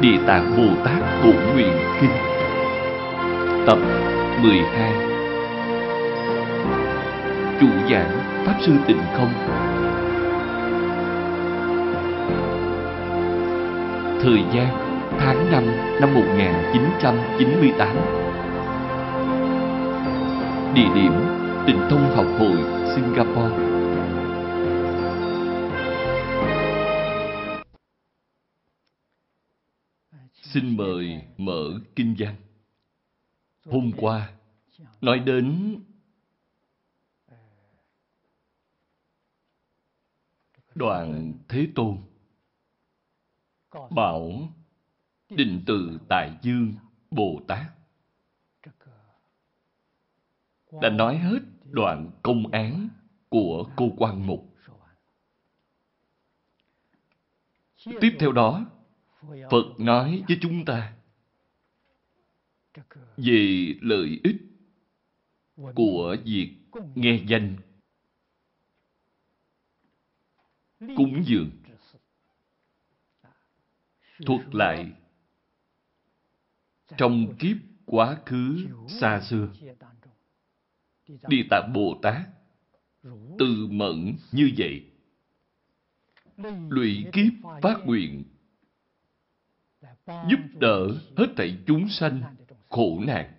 Địa Tạng Bồ Tát Bổ Nguyện Kinh. Tập 12 Chủ giảng Pháp Sư Tịnh Không. Thời gian tháng 5 năm 1998 Địa điểm Tịnh Thông Học Hội, Singapore. Xin mời mở kinh văn. Hôm qua, nói đến đoạn Thế Tôn bảo định từ Tại Dương Bồ Tát đã nói hết đoạn công án của cô quan mục. Tiếp theo đó, Phật nói với chúng ta về lợi ích của việc nghe danh cúng dường. Thuật lại trong kiếp quá khứ xa xưa. Địa tạng bồ tát từ mẫn như vậy, lụy kiếp phát nguyện giúp đỡ hết thảy chúng sanh khổ nạn.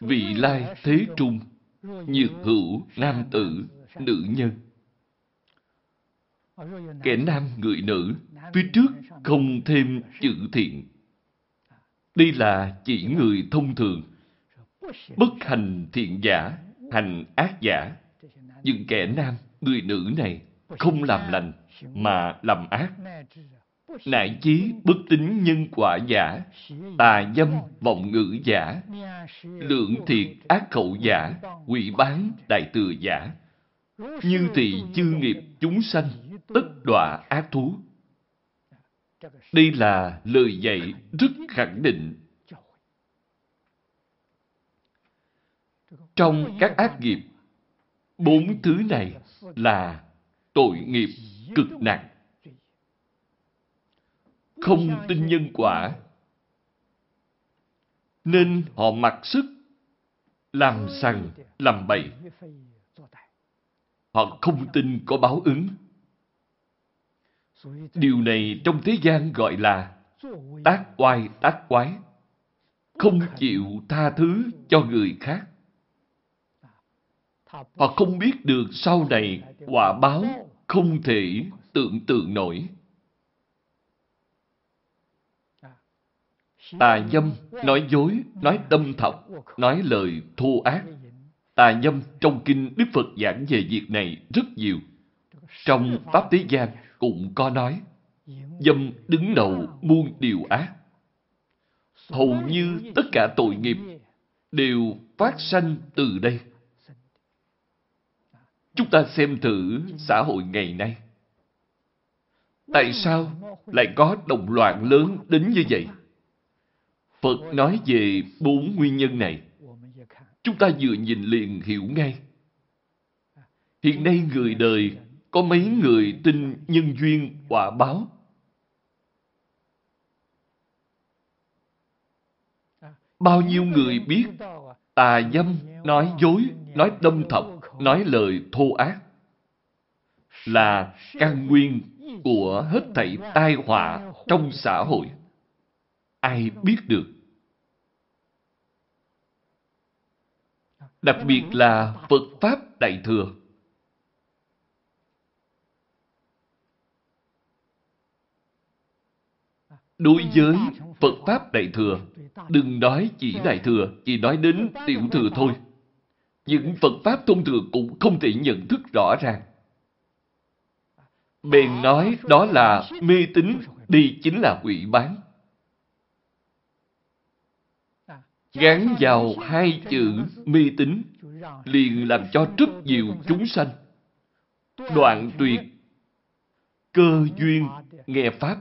Vị lai thế trung, nhược hữu nam tử, nữ nhân. Kẻ nam người nữ, phía trước không thêm chữ thiện. Đây là chỉ người thông thường, bất hành thiện giả, hành ác giả. Những kẻ nam, người nữ này không làm lành mà làm ác. Nại chí bất tín nhân quả giả, tà dâm vọng ngữ giả, lượng thiệt ác khẩu giả, quỷ bán đại từ giả. Như thị chư nghiệp chúng sanh, tất đọa ác thú. Đây là lời dạy rất khẳng định. Trong các ác nghiệp, bốn thứ này là tội nghiệp cực nặng. Không tin nhân quả, nên họ mặc sức làm sằng, làm bậy. Họ không tin có báo ứng. Điều này trong thế gian gọi là tác oai tác quái, không chịu tha thứ cho người khác. Họ không biết được sau này quả báo không thể tưởng tượng nổi. Tà dâm, nói dối, nói tâm thọc, nói lời thô ác. Tà dâm trong kinh Đức Phật giảng về việc này rất nhiều. Trong Pháp Tế Giang cũng có nói, dâm đứng đầu muôn điều ác. Hầu như tất cả tội nghiệp đều phát sanh từ đây. Chúng ta xem thử xã hội ngày nay. Tại sao lại có đồng loạn lớn đến như vậy? Phật nói về bốn nguyên nhân này. Chúng ta vừa nhìn liền hiểu ngay. Hiện nay người đời có mấy người tin nhân duyên quả báo? Bao nhiêu người biết tà dâm, nói dối, nói đâm thọc, nói lời thô ác là căn nguyên của hết thảy tai họa trong xã hội. Ai biết được? Đặc biệt là Phật Pháp Đại Thừa. Đối với Phật Pháp Đại Thừa, đừng nói chỉ Đại Thừa, chỉ nói đến Tiểu Thừa thôi những Phật Pháp thông thường cũng không thể nhận thức rõ ràng. Bèn nói đó là mê tín, đi chính là quỷ bán. Gắn vào hai chữ mê tín, liền làm cho rất nhiều chúng sanh đoạn tuyệt cơ duyên nghe Pháp.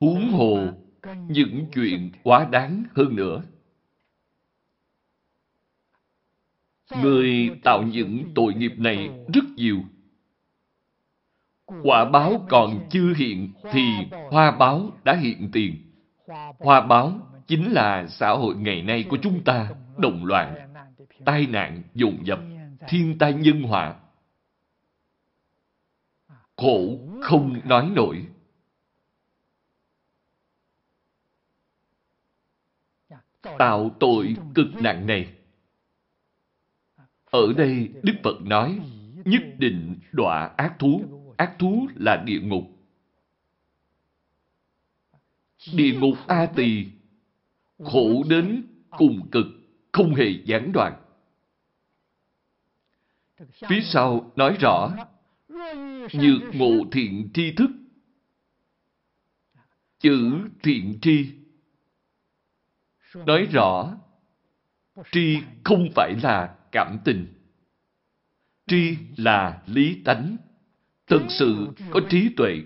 Huống hồ những chuyện quá đáng hơn nữa. Người tạo những tội nghiệp này rất nhiều. Quả báo còn chưa hiện thì hoa báo đã hiện tiền. Hoa báo chính là xã hội ngày nay của chúng ta, động loạn, tai nạn, dồn dập, thiên tai nhân họa. Khổ không nói nổi. Tạo tội cực nặng này. Ở đây Đức Phật nói nhất định đọa ác thú. Ác thú là địa ngục. Địa ngục A Tỳ khổ đến cùng cực, không hề gián đoạn. Phía sau nói rõ, như ngộ thiện tri thức. Chữ thiện tri nói rõ, tri không phải là cảm tình. Tri là lý tánh, thật sự có trí tuệ.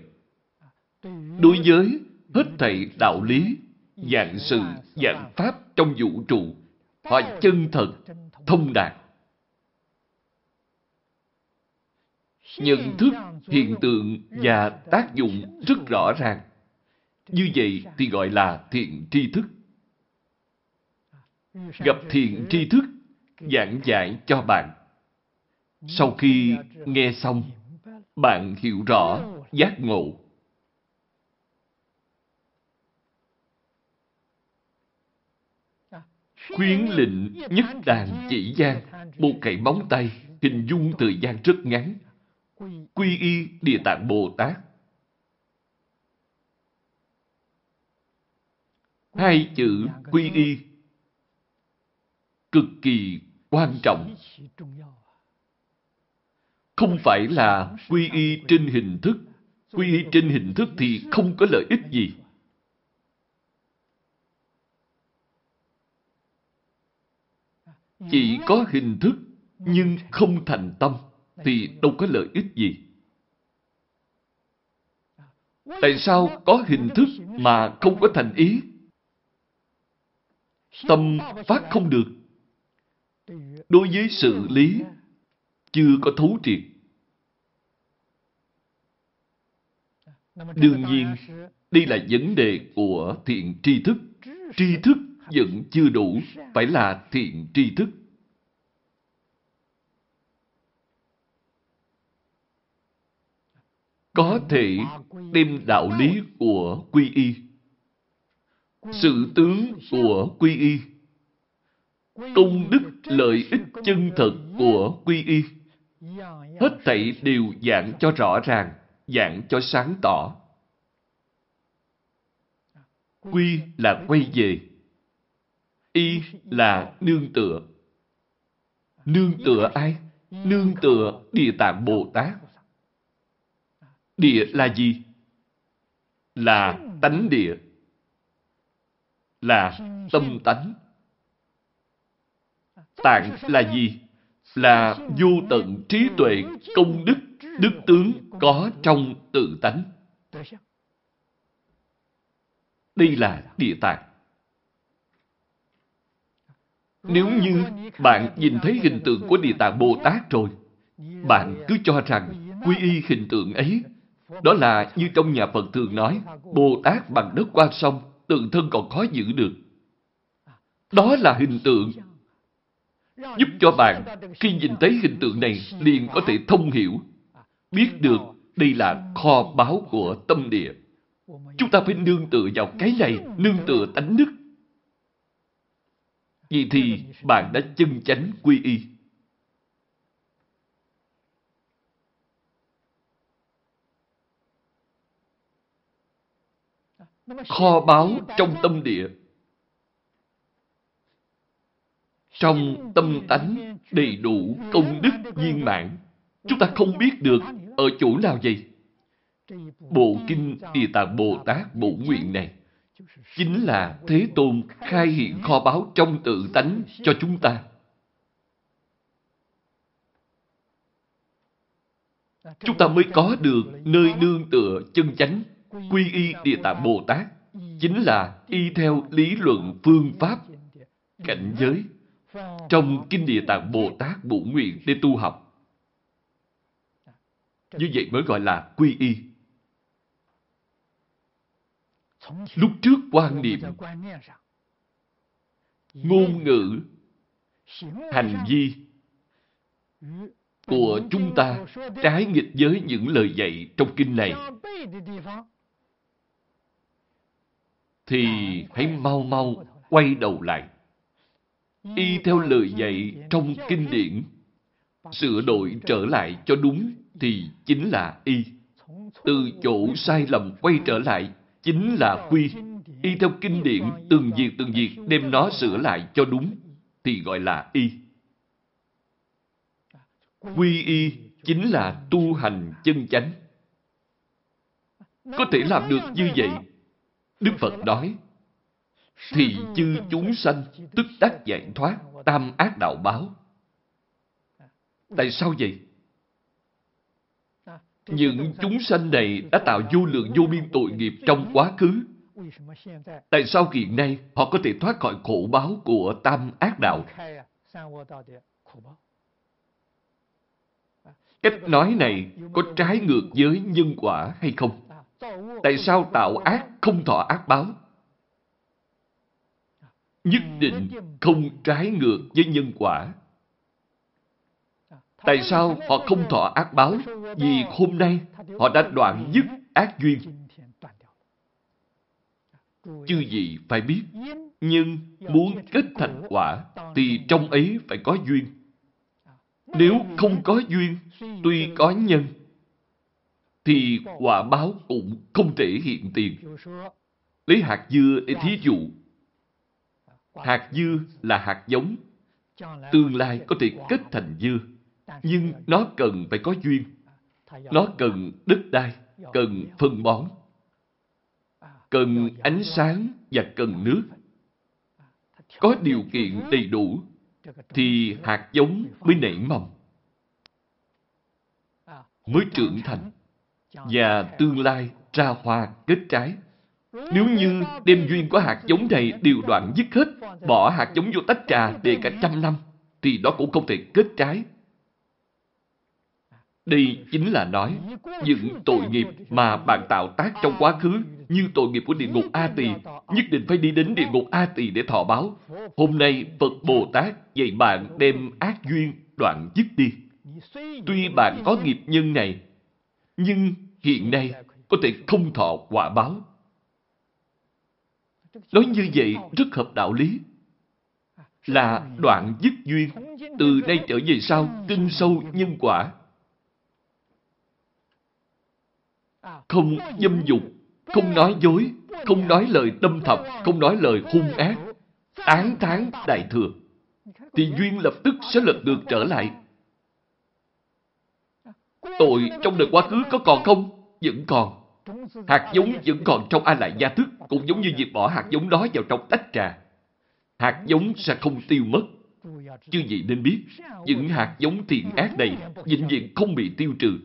Đối với hết thảy đạo lý, dạng sự, dạng pháp trong vũ trụ, họ chân thật, thông đạt. Nhận thức hiện tượng và tác dụng rất rõ ràng. Như vậy thì gọi là thiện tri thức. Gặp thiện tri thức, giảng giải cho bạn. Sau khi nghe xong, bạn hiểu rõ, giác ngộ. Khuyến lệnh nhất đàn chỉ gian, một cậy bóng tay, hình dung thời gian rất ngắn. Quy y Địa Tạng Bồ Tát. Hai chữ quy y cực kỳ quan trọng. Không phải là quy y trên hình thức. Quy y trên hình thức thì không có lợi ích gì. Chỉ có hình thức nhưng không thành tâm thì đâu có lợi ích gì. Tại sao có hình thức mà không có thành ý? Tâm phát không được. Đối với sự lý, chưa có thấu triệt. Đương nhiên, đây là vấn đề của thiện tri thức. Tri thức vẫn chưa đủ, phải là thiện tri thức. Có thể đem đạo lý của quy y, sự tướng của quy y, công đức lợi ích chân thật của quy y, hết thảy đều giảng cho rõ ràng, giảng cho sáng tỏ. Quy là quay về. Y là nương tựa. Nương tựa ai? Nương tựa Địa Tạng Bồ Tát. Địa là gì? Là tánh địa. Là tâm tánh. Tạng là gì? Là vô tận trí tuệ, công đức, đức tướng có trong tự tánh. Đây là địa tạng. Nếu như bạn nhìn thấy hình tượng của Địa Tạng Bồ Tát rồi, bạn cứ cho rằng quy y hình tượng ấy, đó là như trong nhà Phật thường nói, Bồ Tát bằng đất qua sông, tự thân còn khó giữ được. Đó là hình tượng. Giúp cho bạn, khi nhìn thấy hình tượng này, liền có thể thông hiểu, biết được đây là kho báu của tâm địa. Chúng ta phải nương tựa vào cái này, nương tựa tánh đức. vì thì bạn đã chân chánh quy y. Kho báu trong tâm địa. Trong tâm tánh đầy đủ công đức viên mãn. Chúng ta không biết được ở chỗ nào vậy. Bộ Kinh Địa Tạng Bồ Tát Bổ Nguyện này chính là Thế Tôn khai hiện kho báu trong tự tánh cho chúng ta. Chúng ta mới có được nơi nương tựa chân chánh, quy y Địa Tạng Bồ Tát, chính là y theo lý luận phương pháp, cảnh giới, trong Kinh Địa Tạng Bồ Tát Bổ Nguyện để tu học. Như vậy mới gọi là quy y. Lúc trước quan niệm, ngôn ngữ, hành vi của chúng ta trái nghịch với những lời dạy trong kinh này thì hãy mau mau quay đầu lại y theo lời dạy trong kinh điển, sửa đổi trở lại cho đúng thì chính là y. Từ chỗ sai lầm quay trở lại chính là quy. Y theo kinh điển từng việc từng việc đem nó sửa lại cho đúng thì gọi là y. Quy y chính là tu hành chân chánh. Có thể làm được như vậy, đức phật nói thì chư chúng sanh tức đắc giải thoát tam ác đạo báo. Tại sao vậy? Những chúng sanh này đã tạo vô lượng vô biên tội nghiệp trong quá khứ. Tại sao hiện nay họ có thể thoát khỏi khổ báo của tam ác đạo? Cách nói này có trái ngược với nhân quả hay không? Tại sao tạo ác không thọ ác báo nhất định không trái ngược với nhân quả. Tại sao họ không thọ ác báo? Vì hôm nay họ đã đoạn dứt ác duyên. Chư gì phải biết, nhưng muốn kết thành quả thì trong ấy phải có duyên. Nếu không có duyên, tuy có nhân, thì quả báo cũng không thể hiện tiền. Lấy hạt dưa để thí dụ, Hạt dưa là hạt giống. Tương lai có thể kết thành dưa. Nhưng nó cần phải có duyên. Nó cần đất đai, cần phân bón, cần ánh sáng và cần nước. Có điều kiện đầy đủ thì hạt giống mới nảy mầm, mới trưởng thành và tương lai ra hoa kết trái. Nếu như đem duyên của hạt giống này đều đoạn dứt hết, bỏ hạt giống vô tách trà để cả trăm năm, thì đó cũng không thể kết trái. Đây chính là nói những tội nghiệp mà bạn tạo tác trong quá khứ như tội nghiệp của địa ngục A Tỳ nhất định phải đi đến địa ngục A Tỳ để thọ báo. Hôm nay Phật Bồ Tát dạy bạn đem ác duyên đoạn dứt đi. Tuy bạn có nghiệp nhân này, nhưng hiện nay có thể không thọ quả báo. Nói như vậy rất hợp đạo lý. Là đoạn dứt duyên, từ đây trở về sau, tinh sâu nhân quả. Không dâm dục, không nói dối, không nói lời tâm thập, không nói lời hung ác, án tháng đại thừa, thì duyên lập tức sẽ lật ngược trở lại. Tội trong đời quá khứ có còn không? Vẫn còn. Hạt giống vẫn còn trong A Lại Gia Thức, cũng giống như việc bỏ hạt giống đó vào trong tách trà. Hạt giống sẽ không tiêu mất. Chứ gì nên biết, những hạt giống thiện ác này vĩnh viễn không bị tiêu trừ.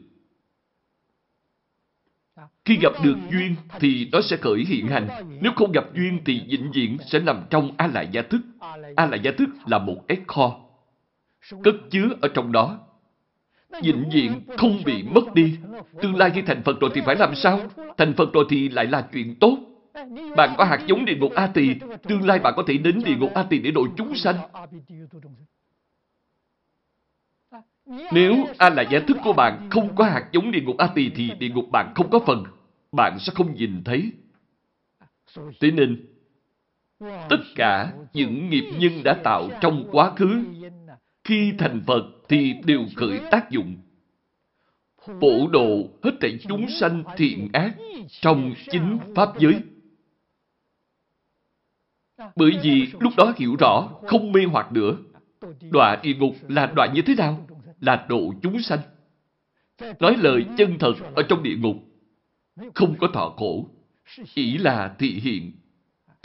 Khi gặp được duyên thì nó sẽ khởi hiện hành. Nếu không gặp duyên thì vĩnh viễn sẽ nằm trong A Lại Gia Thức. A Lại Gia Thức là một cái kho. Cất chứa ở trong đó vĩnh viễn không bị mất đi. Tương lai khi thành Phật rồi thì phải làm sao? Thành Phật rồi thì lại là chuyện tốt. Bạn có hạt giống địa ngục A Tỳ, tương lai bạn có thể đến địa ngục A Tỳ để độ chúng sanh. Nếu A là giải thức của bạn không có hạt giống địa ngục A Tỳ thì địa ngục bạn không có phần. Bạn sẽ không nhìn thấy. Thế nên, tất cả những nghiệp nhân đã tạo trong quá khứ khi thành Phật thì đều khởi tác dụng. Phổ độ hết thảy chúng sanh thiện ác trong chính Pháp giới. Bởi vì lúc đó hiểu rõ, không mê hoặc nữa. Đọa địa ngục là đọa như thế nào? Là độ chúng sanh. Nói lời chân thật ở trong địa ngục. Không có thọ khổ. Chỉ là thị hiện.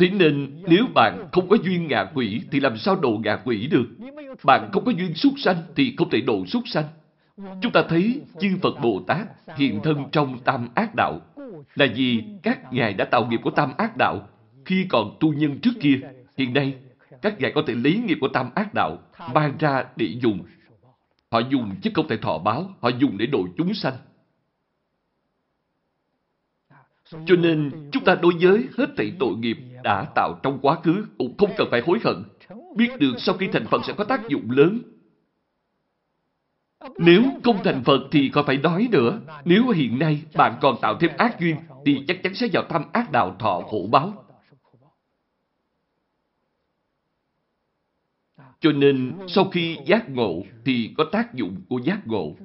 Thế nên nếu bạn không có duyên ngạ quỷ thì làm sao độ ngạ quỷ được? Bạn không có duyên súc sanh thì không thể độ súc sanh. Chúng ta thấy chư Phật Bồ Tát hiện thân trong tam ác đạo là vì các ngài đã tạo nghiệp của tam ác đạo khi còn tu nhân trước kia. Hiện nay, các ngài có thể lấy nghiệp của tam ác đạo mang ra để dùng. Họ dùng chứ không thể thọ báo, họ dùng để độ chúng sanh. Cho nên chúng ta đối với hết thảy tội nghiệp đã tạo trong quá khứ cũng không cần phải hối hận. Biết được sau khi thành Phật sẽ có tác dụng lớn. Nếu không thành Phật thì còn phải nói nữa. Nếu hiện nay bạn còn tạo thêm ác duyên thì chắc chắn sẽ vào tâm ác đạo thọ khổ báo. Cho nên sau khi giác ngộ thì có tác dụng của giác ngộ.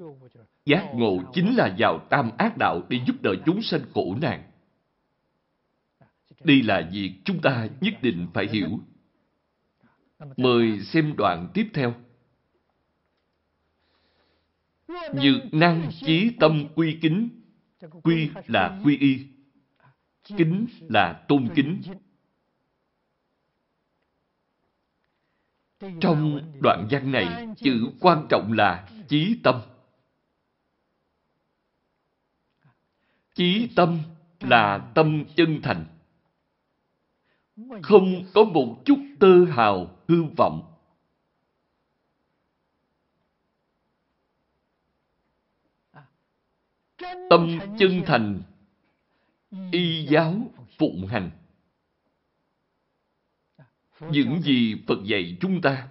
Giác ngộ chính là vào tam ác đạo để giúp đỡ chúng sanh khổ nạn. Đây là việc chúng ta nhất định phải hiểu. Mời xem đoạn tiếp theo. Nhược năng chí tâm quy kính. Quy là quy y. Kính là tôn kính. Trong đoạn văn này, chữ quan trọng là chí tâm. Chí tâm là tâm chân thành. Không có một chút tơ hào hư vọng. Tâm chân thành, y giáo phụng hành. Những gì Phật dạy chúng ta,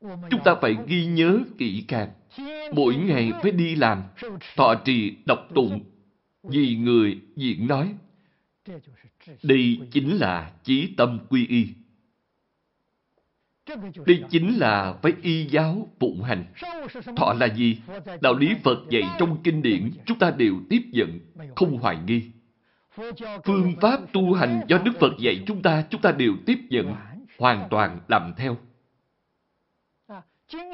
chúng ta phải ghi nhớ kỹ càng. Mỗi ngày phải đi làm, thọ trì, đọc tụng, vì người diễn nói. Đây chính là chí tâm quy y. Đây chính là phải y giáo phụng hành. Thọ là gì? Đạo lý Phật dạy trong kinh điển chúng ta đều tiếp nhận, không hoài nghi. Phương pháp tu hành do Đức Phật dạy chúng ta, chúng ta đều tiếp nhận, hoàn toàn làm theo.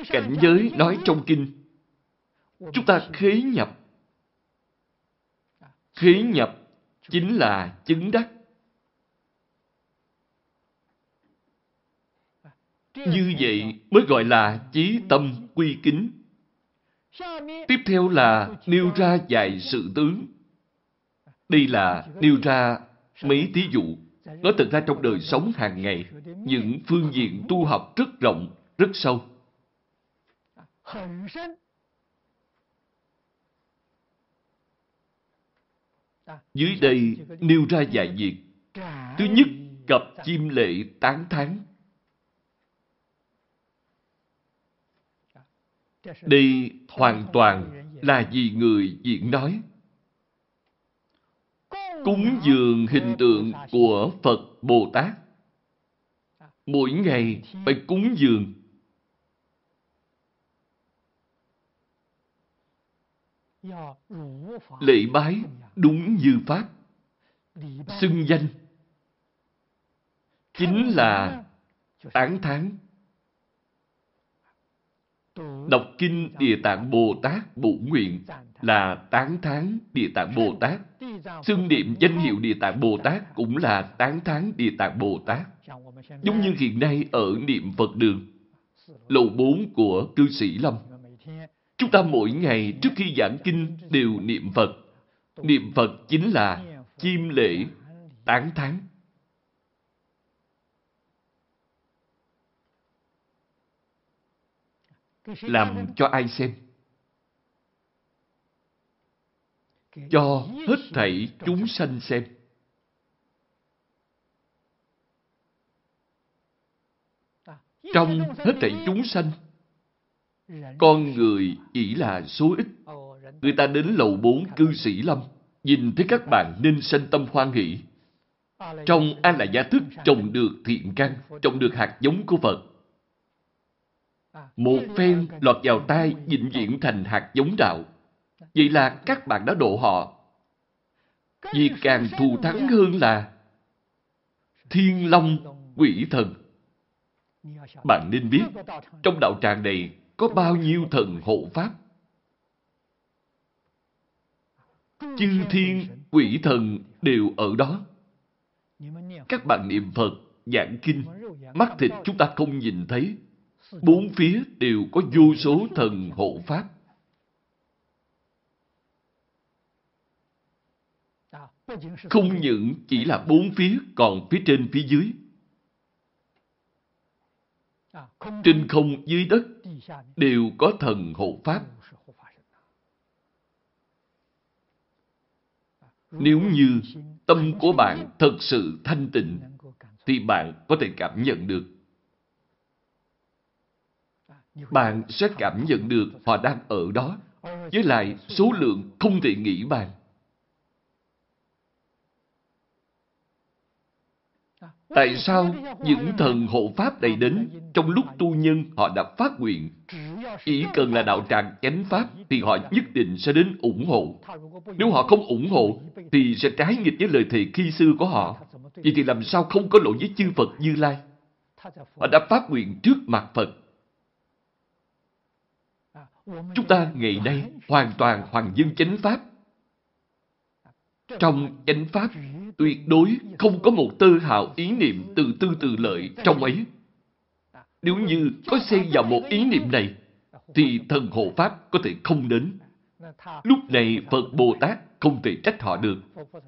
Cảnh giới nói trong kinh, chúng ta khế nhập. Khế nhập chính là chứng đắc. Như vậy mới gọi là chí tâm quy kính. Tiếp theo là nêu ra vài sự tướng. Đây là nêu ra mấy thí dụ. Nó thật ra trong đời sống hàng ngày, những phương diện tu học rất rộng, rất sâu. Dưới đây nêu ra vài việc. Thứ nhất, gặp chim lệ tán tháng. Đây hoàn toàn là vì người diễn nói. Cúng dường hình tượng của Phật Bồ Tát. Mỗi ngày phải cúng dường. Lễ bái đúng như Pháp. Xưng danh chính là tán thán Đọc kinh Địa Tạng Bồ Tát bổ Nguyện là tán thán Địa Tạng Bồ Tát. Xưng niệm danh hiệu Địa Tạng Bồ Tát cũng là tán thán Địa Tạng Bồ Tát. Giống như hiện nay ở niệm Phật đường, lầu 4 của cư sĩ Lâm. Chúng ta mỗi ngày trước khi giảng kinh đều niệm Phật. Niệm Phật chính là chiêm lễ, tán thán. Làm cho ai xem? Cho hết thảy chúng sanh xem. Trong hết thảy chúng sanh, con người chỉ là số ít. Người ta đến lầu bốn cư sĩ lâm, nhìn thấy các bạn nên sanh tâm hoan hỷ. Trong An là gia thức trồng được thiện căn, trồng được hạt giống của Phật. Một phen lọt vào tay vĩnh viễn thành hạt giống đạo. Vậy là các bạn đã độ họ. Vì càng thù thắng hơn là thiên long quỷ thần. Bạn nên biết, trong đạo tràng này có bao nhiêu thần hộ pháp. Chư thiên, quỷ thần đều ở đó. Các bạn niệm Phật, giảng kinh, mắt thịt chúng ta không nhìn thấy, Bốn phía đều có vô số thần hộ pháp. Không những chỉ là bốn phía, còn phía trên phía dưới. trên không dưới đất đều có thần hộ pháp. Nếu như tâm của bạn thật sự thanh tịnh, thì bạn có thể cảm nhận được. Bạn sẽ cảm nhận được họ đang ở đó, với lại số lượng không thể nghĩ bàn. Tại sao những thần hộ pháp này đến trong lúc tu nhân họ đã phát nguyện? Chỉ cần là đạo tràng chánh pháp thì họ nhất định sẽ đến ủng hộ. Nếu họ không ủng hộ thì sẽ trái nghịch với lời thề khi xưa của họ. Vậy thì làm sao không có lỗi với chư Phật Như Lai? Họ đã phát nguyện trước mặt Phật. Chúng ta ngày nay hoàn toàn hoàng dân chánh pháp. Trong chánh pháp tuyệt đối không có một tư hào ý niệm từ tư từ lợi trong ấy. Nếu như có xen vào một ý niệm này, thì thần hộ Pháp có thể không đến. Lúc này Phật Bồ Tát không thể trách họ được.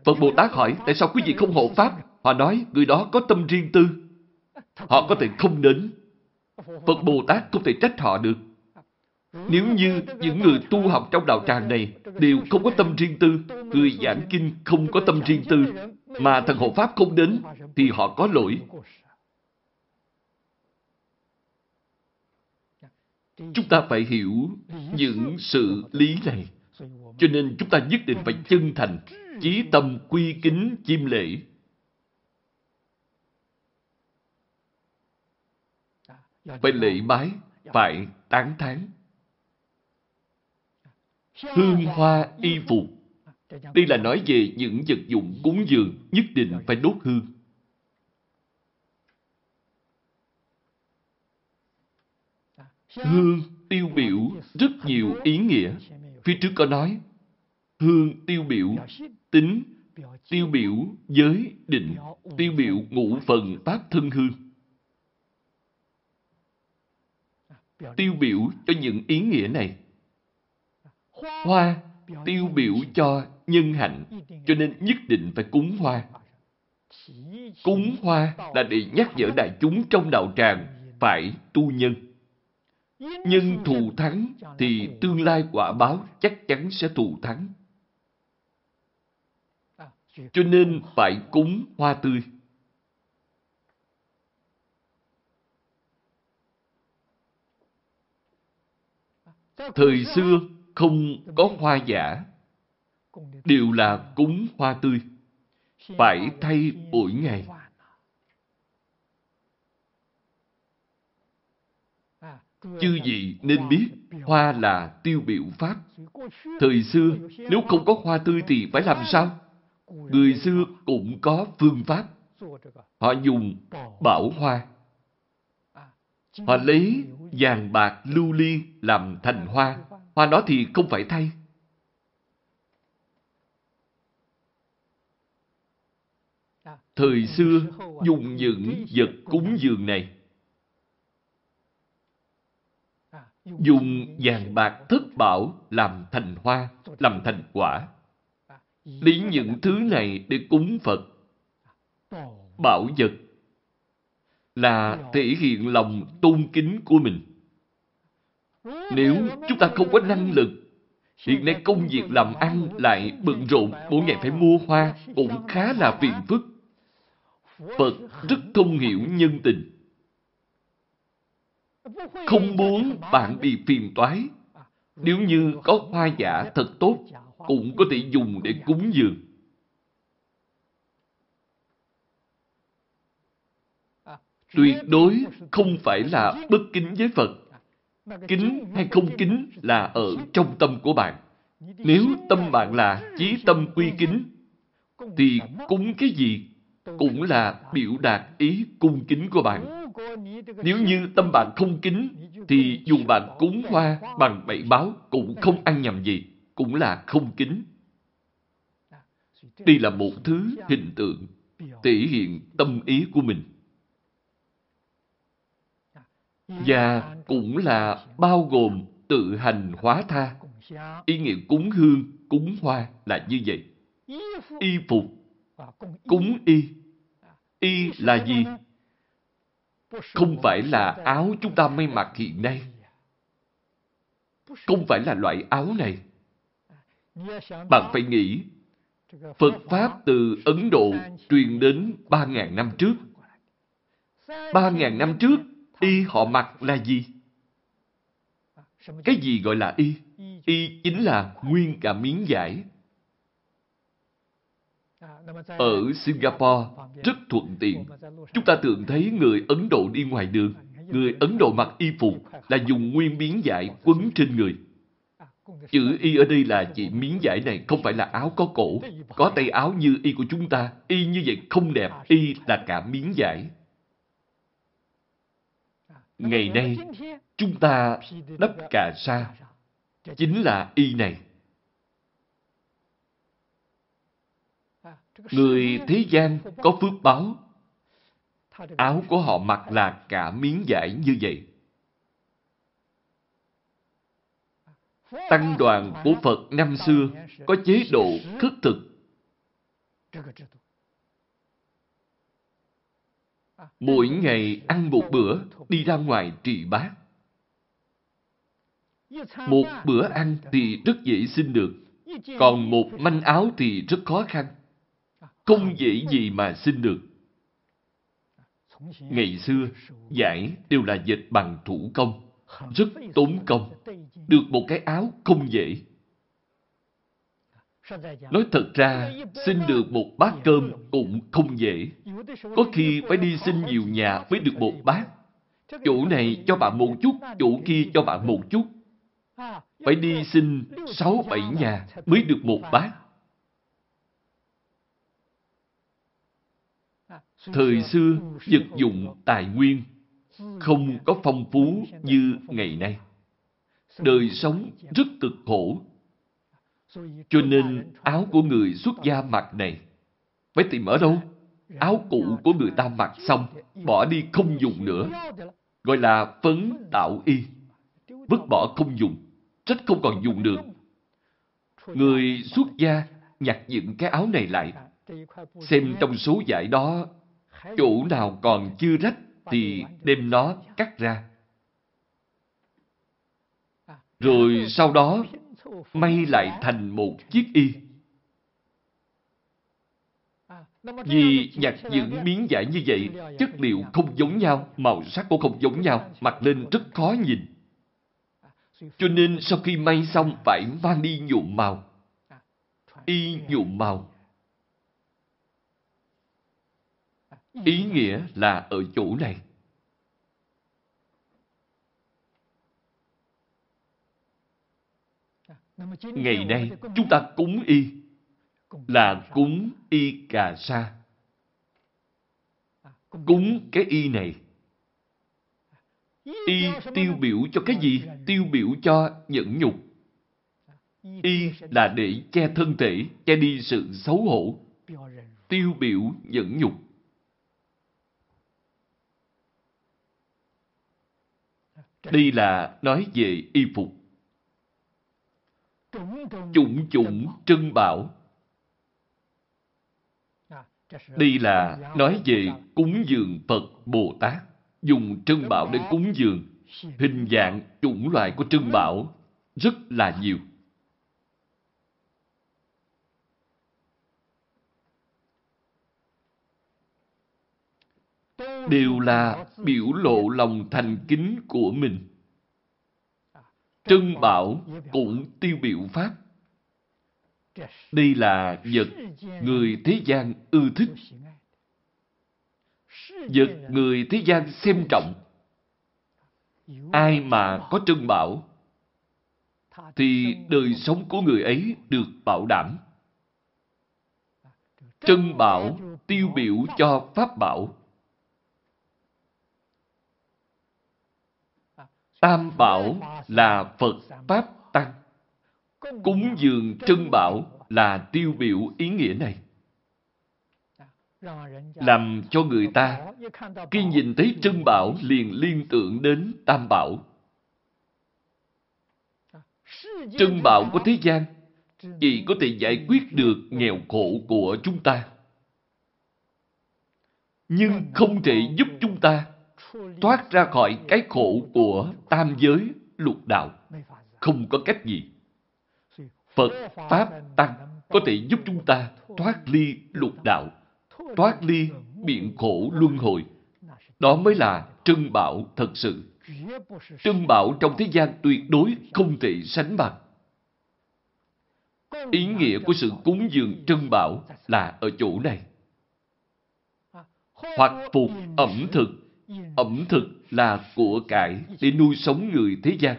Phật Bồ Tát hỏi, tại sao quý vị không hộ Pháp? Họ nói, người đó có tâm riêng tư. Họ có thể không đến. Phật Bồ Tát không thể trách họ được. Nếu như những người tu học trong đạo tràng này đều không có tâm riêng tư, người giảng kinh không có tâm riêng tư, mà thần hộ Pháp không đến, thì họ có lỗi. Chúng ta phải hiểu những sự lý này. Cho nên chúng ta nhất định phải chân thành, chí tâm quy kính chiêm lễ. Phải lễ bái, phải tán thán. Hương hoa y phục đây là nói về những vật dụng cúng dường nhất định phải đốt hương. Hương tiêu biểu rất nhiều ý nghĩa. Phía trước có nói, hương tiêu biểu tính, tiêu biểu giới định, tiêu biểu ngũ phần pháp thân hương. Tiêu biểu cho những ý nghĩa này. Hoa tiêu biểu cho nhân hạnh, cho nên nhất định phải cúng hoa. Cúng hoa là để nhắc nhở đại chúng trong đạo tràng phải tu nhân. Nhân thù thắng thì tương lai quả báo chắc chắn sẽ thù thắng. Cho nên phải cúng hoa tươi. Thời xưa không có hoa giả, đều là cúng hoa tươi, phải thay mỗi ngày. Chư gì nên biết hoa là tiêu biểu pháp. Thời xưa, nếu không có hoa tươi thì phải làm sao? Người xưa cũng có phương pháp. Họ dùng bảo hoa. Họ lấy vàng bạc lưu ly làm thành hoa. Hoa đó thì không phải thay. Thời xưa dùng những vật cúng dường này dùng vàng bạc thất bảo làm thành hoa, làm thành quả. Lấy những thứ này để cúng Phật. Bảo vật là thể hiện lòng tôn kính của mình. Nếu chúng ta không có năng lực, hiện nay công việc làm ăn lại bận rộn, mỗi ngày phải mua hoa, cũng khá là phiền phức. Phật rất thông hiểu nhân tình. Không muốn bạn bị phiền toái. Nếu như có hoa giả thật tốt, cũng có thể dùng để cúng dường. Tuyệt đối không phải là bất kính với Phật. Kính hay không kính là ở trong tâm của bạn. Nếu tâm bạn là chí tâm quy kính, thì cúng cái gì cũng là biểu đạt ý cung kính của bạn. Nếu như tâm bạn không kính, thì dù bạn cúng hoa bằng bảy báo cũng không ăn nhầm gì, cũng là không kính. Đây là một thứ hình tượng thể hiện tâm ý của mình. Và cũng là bao gồm tự hành hóa tha. Ý nghĩa cúng hương, cúng hoa là như vậy. Y phục, cúng y. Y là gì? không phải là áo chúng ta may mặc hiện nay. Không phải là loại áo này. Bạn phải nghĩ, Phật Pháp từ Ấn Độ truyền đến 3.000 năm trước. 3.000 năm trước, y họ mặc là gì? Cái gì gọi là y? Y chính là nguyên cả miếng vải. Ở Singapore, rất thuận tiện. Chúng ta thường thấy người Ấn Độ đi ngoài đường. Người Ấn Độ mặc y phục là dùng nguyên miếng vải quấn trên người. Chữ y ở đây là chỉ miếng vải này không phải là áo có cổ. Có tay áo như y của chúng ta. Y như vậy không đẹp. Y là cả miếng vải. Ngày nay, chúng ta đắp cà sa. Chính là y này. Người thế gian có phước báo. Áo của họ mặc là cả miếng vải như vậy. Tăng đoàn của Phật năm xưa có chế độ khất thực. Mỗi ngày ăn một bữa, đi ra ngoài trị bát. Một bữa ăn thì rất dễ xin được, còn một manh áo thì rất khó khăn. Không dễ gì mà xin được. Ngày xưa, giải đều là dệt bằng thủ công, rất tốn công. Được một cái áo không dễ. Nói thật ra, xin được một bát cơm cũng không dễ. Có khi phải đi xin nhiều nhà mới được một bát. Chủ này cho bạn một chút, chủ kia cho bạn một chút. Phải đi xin sáu bảy nhà mới được một bát. Thời xưa, vật dụng tài nguyên không có phong phú như ngày nay. Đời sống rất cực khổ. Cho nên áo của người xuất gia mặc này phải tìm ở đâu? Áo cũ của người ta mặc xong, bỏ đi không dùng nữa. Gọi là phấn tạo y. Vứt bỏ không dùng, rất không còn dùng được. Người xuất gia nhặt những cái áo này lại. Xem trong số giải đó chỗ nào còn chưa rách thì đem nó cắt ra. Rồi sau đó may lại thành một chiếc y. Vì nhặt những miếng vải như vậy, chất liệu không giống nhau, màu sắc cũng không giống nhau, mặc lên rất khó nhìn. Cho nên sau khi may xong phải mang đi nhuộm màu. Y nhuộm màu Ý nghĩa là ở chỗ này. Ngày nay, chúng ta cúng y là cúng y cà sa. Cúng cái y này. Y tiêu biểu cho cái gì? Tiêu biểu cho nhẫn nhục. Y là để che thân thể, che đi sự xấu hổ. Tiêu biểu nhẫn nhục. Đây là nói về y phục. Chủng chủng trân bảo. Đây là nói về cúng dường Phật Bồ Tát. Dùng trân bảo để cúng dường. Hình dạng, chủng loại của trân bảo rất là nhiều. đều là biểu lộ lòng thành kính của mình. Trân bảo cũng tiêu biểu Pháp. Đây là vật người thế gian ưa thích. Vật người thế gian xem trọng. Ai mà có trân bảo, thì đời sống của người ấy được bảo đảm. Trân bảo tiêu biểu cho Pháp bảo. Tam bảo là Phật Pháp Tăng. Cúng dường trân bảo là tiêu biểu ý nghĩa này. Làm cho người ta khi nhìn thấy trân bảo liền liên tưởng đến Tam bảo. Trân bảo của thế gian, chỉ có thể giải quyết được nghèo khổ của chúng ta. Nhưng không thể giúp chúng ta thoát ra khỏi cái khổ của tam giới lục đạo. Không có cách gì. Phật, Pháp, Tăng có thể giúp chúng ta thoát ly lục đạo, thoát ly biện khổ luân hồi. Đó mới là trân bảo thật sự. Trân bảo trong thế gian tuyệt đối không thể sánh bằng. Ý nghĩa của sự cúng dường trân bảo là ở chỗ này. Hoặc phục ẩm thực. Ừ. Ẩm thực là của cải để nuôi sống người thế gian.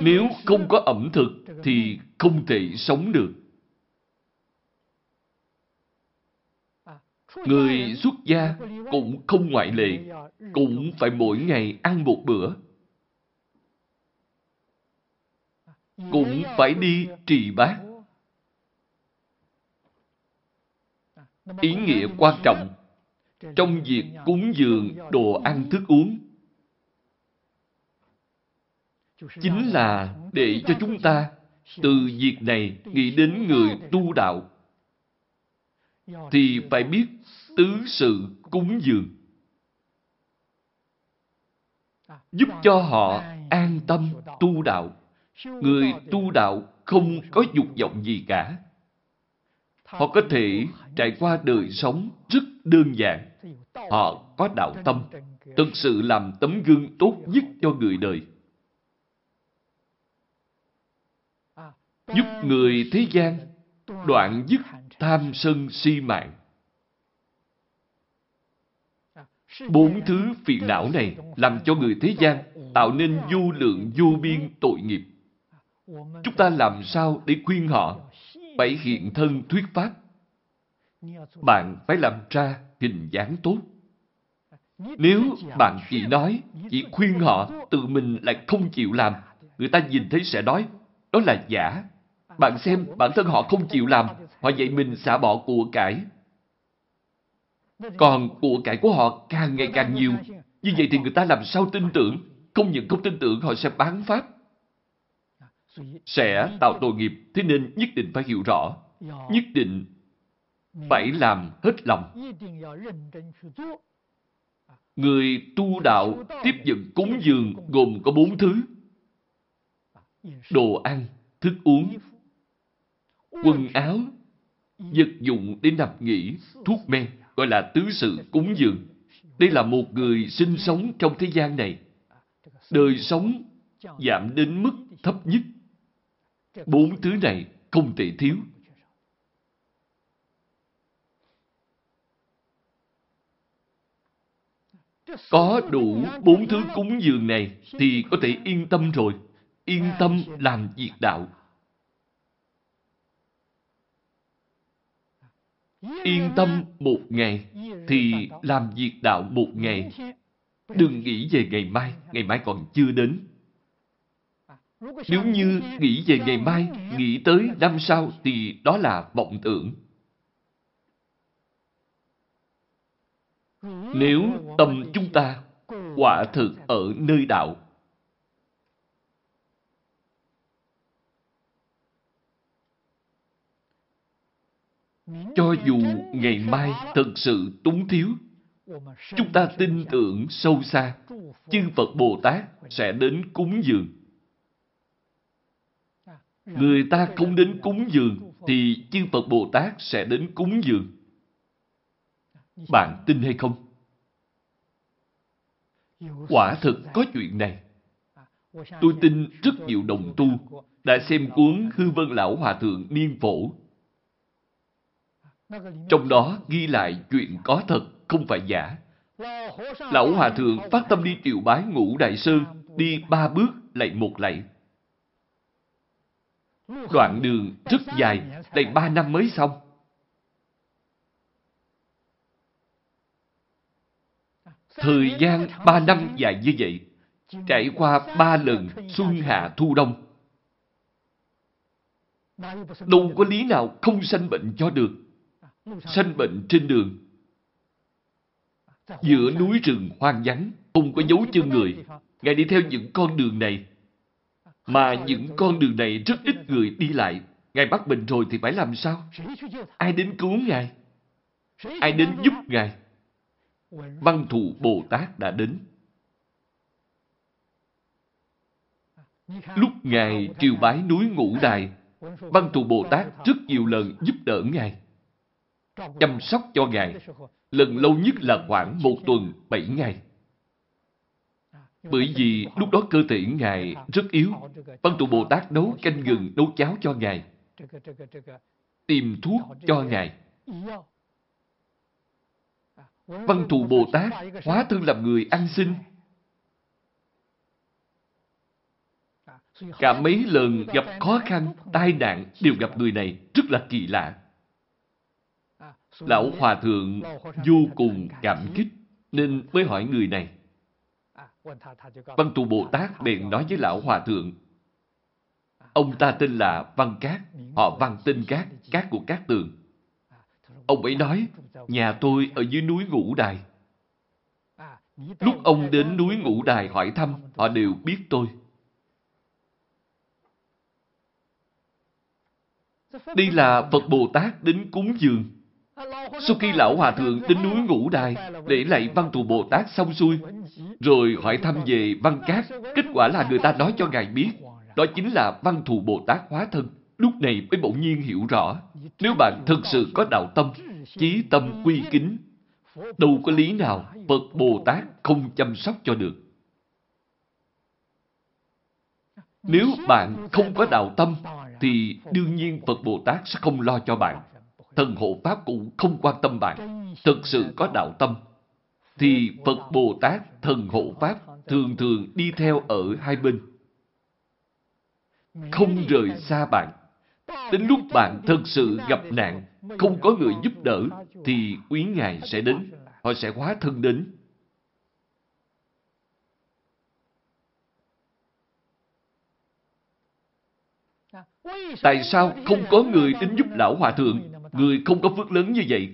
Nếu không có ẩm thực thì không thể sống được. Người xuất gia cũng không ngoại lệ, cũng phải mỗi ngày ăn một bữa. Cũng phải đi trì bát. Ý nghĩa quan trọng trong việc cúng dường đồ ăn thức uống. Chính là để cho chúng ta từ việc này nghĩ đến người tu đạo thì phải biết tứ sự cúng dường. giúp cho họ an tâm tu đạo người tu đạo không có dục vọng gì cả họ có thể trải qua đời sống rất đơn giản họ có đạo tâm, thực sự làm tấm gương tốt nhất cho người đời giúp người thế gian đoạn dứt tham sân si mạng. Bốn thứ phiền não này làm cho người thế gian tạo nên vô lượng vô biên tội nghiệp. Chúng ta làm sao để khuyên họ phải hiện thân thuyết pháp? Bạn phải làm ra hình dáng tốt. Nếu bạn chỉ nói, chỉ khuyên họ tự mình lại không chịu làm, người ta nhìn thấy sẽ nói, đó là giả. Bạn xem, bản thân họ không chịu làm, họ dạy mình xả bỏ của cải. Còn của cải của họ càng ngày càng nhiều. Như vậy thì người ta làm sao tin tưởng? Không những không tin tưởng, họ sẽ bán pháp. Sẽ tạo tội nghiệp, thế nên nhất định phải hiểu rõ. Nhất định phải làm hết lòng. Người tu đạo tiếp nhận cúng dường gồm có bốn thứ. Đồ ăn, thức uống, quần áo, vật dụng để nằm nghỉ, thuốc men, gọi là tứ sự cúng dường. Đây là một người sinh sống trong thế gian này. Đời sống giảm đến mức thấp nhất. Bốn thứ này không thể thiếu. Có đủ bốn thứ cúng dường này thì có thể yên tâm rồi. Yên tâm làm việc đạo. Yên tâm một ngày thì làm việc đạo một ngày. Đừng nghĩ về ngày mai, ngày mai còn chưa đến. Nếu như nghĩ về ngày mai, nghĩ tới năm sau thì đó là vọng tưởng. Nếu tâm chúng ta quả thực ở nơi đạo, Cho dù ngày mai thật sự túng thiếu, chúng ta tin tưởng sâu xa, chư Phật Bồ Tát sẽ đến cúng dường. Người ta không đến cúng dường, thì chư Phật Bồ Tát sẽ đến cúng dường. Bạn tin hay không? Quả thực có chuyện này. Tôi tin rất nhiều đồng tu đã xem cuốn Hư Vân Lão Hòa Thượng Niên Phổ trong đó ghi lại chuyện có thật, không phải giả. Lão Hòa Thượng phát tâm đi triều bái ngũ Đại Sơn, đi ba bước lạy một lạy. Đoạn đường rất dài, đầy ba năm mới xong. Thời gian ba năm dài như vậy, trải qua ba lần xuân hạ thu đông. Đâu có lý nào không sanh bệnh cho được sanh bệnh trên đường. Giữa núi rừng hoang vắng, không có dấu chân người. Ngài đi theo những con đường này. Mà những con đường này rất ít người đi lại. Ngài bắt bệnh rồi thì phải làm sao? Ai đến cứu Ngài? Ai đến giúp Ngài? Văn thù Bồ Tát đã đến. Lúc Ngài triều bái núi Ngũ Đài, Văn thù Bồ Tát rất nhiều lần giúp đỡ Ngài, chăm sóc cho Ngài, lần lâu nhất là khoảng một tuần, bảy ngày. Bởi vì lúc đó cơ thể Ngài rất yếu, Văn thù Bồ Tát nấu canh gừng, nấu cháo cho Ngài, tìm thuốc cho Ngài. Văn thù Bồ Tát hóa thân làm người ăn xin. Cả mấy lần gặp khó khăn, tai nạn đều gặp người này rất là kỳ lạ. Lão Hòa Thượng vô cùng cảm kích nên mới hỏi người này. Văn thù Bồ Tát bèn nói với Lão Hòa Thượng. Ông ta tên là Văn Cát, họ Văn tên Cát, Cát của Cát Tường. Ông ấy nói, nhà tôi ở dưới núi Ngũ Đài. Lúc ông đến núi Ngũ Đài hỏi thăm, họ đều biết tôi. Đây là Phật Bồ Tát đến cúng dường. Sau khi Lão Hòa Thượng đến núi Ngũ Đài để lại văn thù Bồ Tát xong xuôi, rồi hỏi thăm về văn cát, kết quả là người ta nói cho Ngài biết, đó chính là văn thù Bồ Tát hóa thân. Lúc này mới bỗng nhiên hiểu rõ, nếu bạn thực sự có đạo tâm, chí tâm quy kính, đâu có lý nào Phật Bồ Tát không chăm sóc cho được. Nếu bạn không có đạo tâm, thì đương nhiên Phật Bồ Tát sẽ không lo cho bạn. Thần hộ Pháp cũng không quan tâm bạn. Thực sự có đạo tâm, thì Phật Bồ Tát, thần hộ Pháp thường thường đi theo ở hai bên. Không rời xa bạn. Đến lúc bạn thật sự gặp nạn, không có người giúp đỡ, thì quý ngài sẽ đến. Họ sẽ hóa thân đến. Tại sao không có người đến giúp lão hòa thượng? Người không có phước lớn như vậy.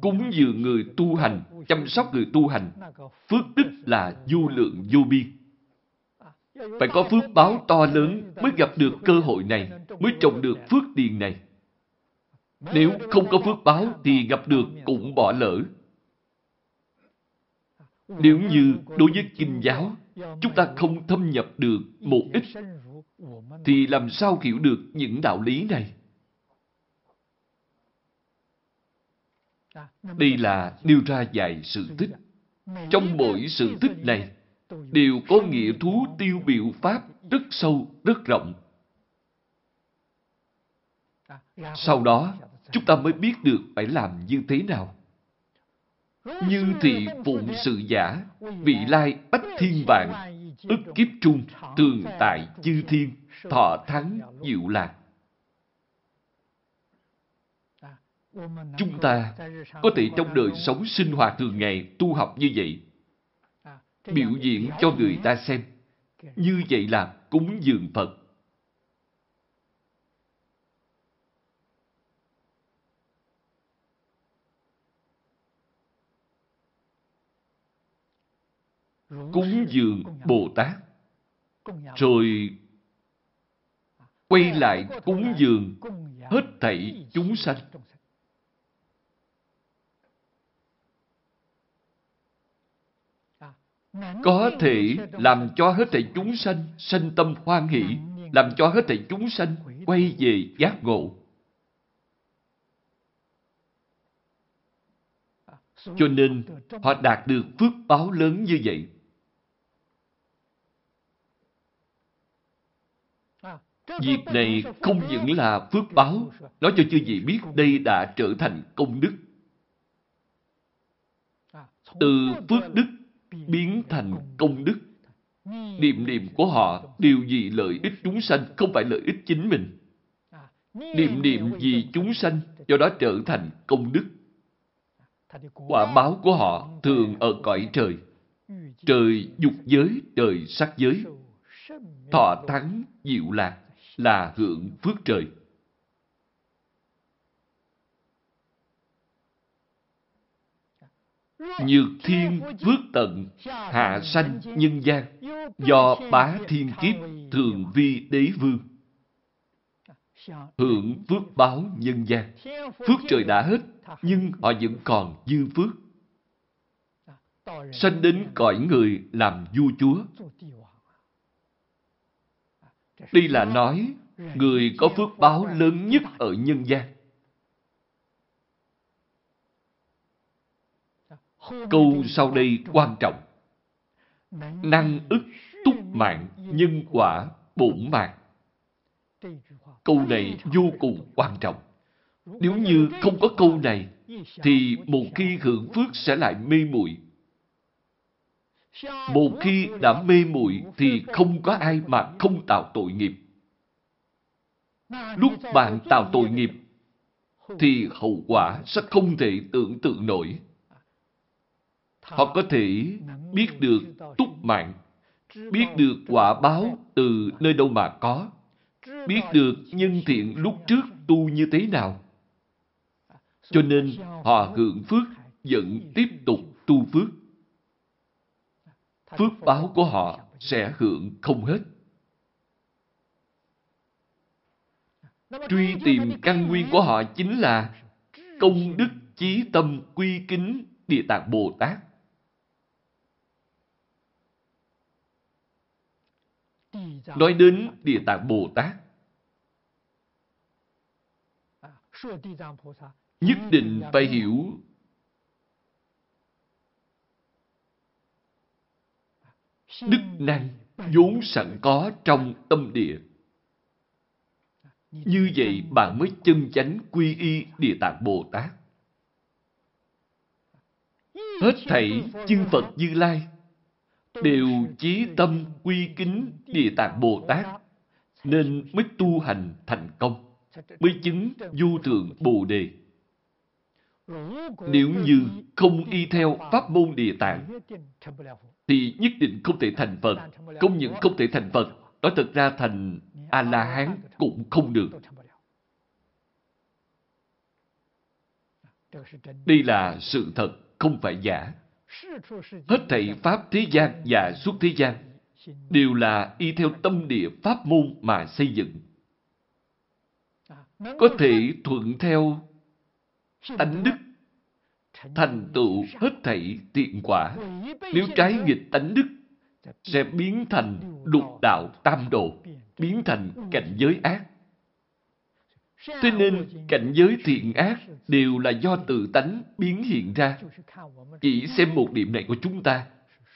Cúng dường người tu hành, chăm sóc người tu hành. Phước đức là vô lượng vô biên. Phải có phước báo to lớn mới gặp được cơ hội này, mới trồng được phước điền này. Nếu không có phước báo thì gặp được cũng bỏ lỡ. Nếu như đối với kinh giáo, chúng ta không thâm nhập được một ít, thì làm sao hiểu được những đạo lý này? Đây là nêu ra vài sự tích. Trong mỗi sự tích này, đều có nghĩa thú tiêu biểu pháp rất sâu, rất rộng. Sau đó, chúng ta mới biết được phải làm như thế nào. Như thị phụng sự giả, vị lai bách thiên vạn, ức kiếp trung, thường tại chư thiên, thọ thắng diệu lạc. Chúng ta có thể trong đời sống sinh hoạt thường ngày tu học như vậy, biểu diễn cho người ta xem. Như vậy là cúng dường Phật. Cúng dường Bồ Tát. Rồi quay lại cúng dường hết thảy chúng sanh. Có thể làm cho hết thảy chúng sanh sanh tâm hoan hỷ, làm cho hết thảy chúng sanh quay về giác ngộ. Cho nên họ đạt được phước báo lớn như vậy. Việc này không những là phước báo, nói cho chư vị biết đây đã trở thành công đức. Từ phước đức biến thành công đức. Niệm niệm của họ đều vì lợi ích chúng sanh, không phải lợi ích chính mình. Niệm niệm vì chúng sanh, do đó trở thành công đức. Quả báo của họ thường ở cõi trời. Trời dục giới, trời sắc giới. Thọ thắng, diệu lạc là hưởng phước trời. Nhược thiên phước tận, hạ sanh nhân gian, do bá thiên kiếp thường vi đế vương. Hưởng phước báo nhân gian. Phước trời đã hết, nhưng họ vẫn còn dư phước. Sanh đến cõi người làm vua chúa. Đây là nói người có phước báo lớn nhất ở nhân gian. Câu sau đây quan trọng. Năng ức túc mạng, nhân quả, bổn mạng. Câu này vô cùng quan trọng. Nếu như không có câu này, thì một khi hưởng phước sẽ lại mê muội. Một khi đã mê muội thì không có ai mà không tạo tội nghiệp. Lúc bạn tạo tội nghiệp, thì hậu quả sẽ không thể tưởng tượng nổi. Họ có thể biết được túc mạng, biết được quả báo từ nơi đâu mà có, biết được nhân thiện lúc trước tu như thế nào. Cho nên họ hưởng phước vẫn tiếp tục tu phước. Phước báo của họ sẽ hưởng không hết. Truy tìm căn nguyên của họ chính là công đức chí tâm quy kính Địa Tạng Bồ Tát. Nói đến Địa Tạng Bồ Tát, nhất định phải hiểu. Đức năng vốn sẵn có trong tâm địa. Như vậy bạn mới chân chánh quy y Địa Tạng Bồ Tát. Hết thảy chư Phật Như Lai đều chí tâm quy kính Địa Tạng Bồ Tát nên mới tu hành thành công, mới chứng vô thượng Bồ Đề. Nếu như không y theo pháp môn Địa Tạng, thì nhất định không thể thành Phật. Không những không thể thành Phật, nói thật ra thành A-la-hán cũng không được. Đây là sự thật, không phải giả. Hết thảy Pháp thế gian và suốt thế gian đều là y theo tâm địa Pháp môn mà xây dựng. Có thể thuận theo tánh đức, thành tựu hết thảy tiện quả. Nếu trái nghịch tánh đức, sẽ biến thành lục đạo tam độ, biến thành cảnh giới ác. Thế nên cảnh giới thiện ác đều là do tự tánh biến hiện ra. Chỉ xem một điểm này của chúng ta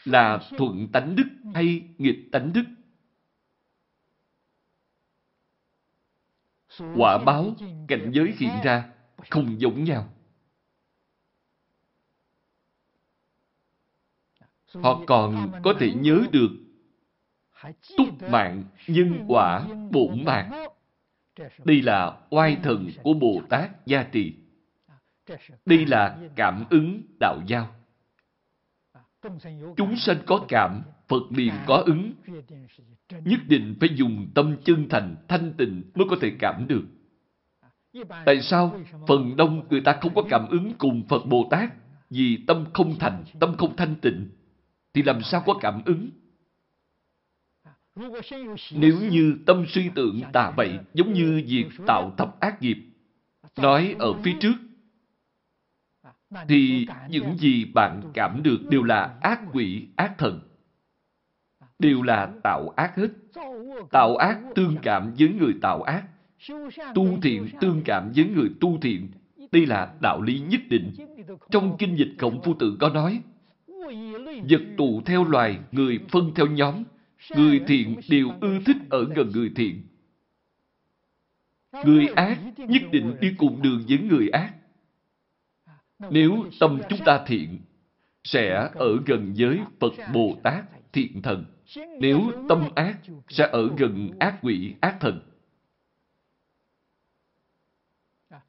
là thuận tánh đức hay nghịch tánh đức. Quả báo, cảnh giới hiện ra không giống nhau. Họ còn có thể nhớ được túc mạng, nhân quả, bổn mạng đây là oai thần của Bồ Tát gia trì. Đây là cảm ứng đạo giao. Chúng sanh có cảm, Phật liền có ứng. Nhất định phải dùng tâm chân thành, thanh tịnh mới có thể cảm được. Tại sao phần đông người ta không có cảm ứng cùng Phật Bồ Tát? Vì tâm không thành, tâm không thanh tịnh. Thì làm sao có cảm ứng? Nếu như tâm suy tưởng tà bậy giống như việc tạo thập ác nghiệp, nói ở phía trước, thì những gì bạn cảm được đều là ác quỷ, ác thần. Đều là tạo ác hết. Tạo ác tương cảm với người tạo ác. Tu thiện tương cảm với người tu thiện. Đây là đạo lý nhất định. Trong kinh dịch Khổng Phu Tử có nói, vật tụ theo loài, người phân theo nhóm, Người thiện đều ưa thích ở gần người thiện. Người ác nhất định đi cùng đường với người ác. Nếu tâm chúng ta thiện, sẽ ở gần với Phật Bồ Tát thiện thần. Nếu tâm ác, sẽ ở gần ác quỷ ác thần.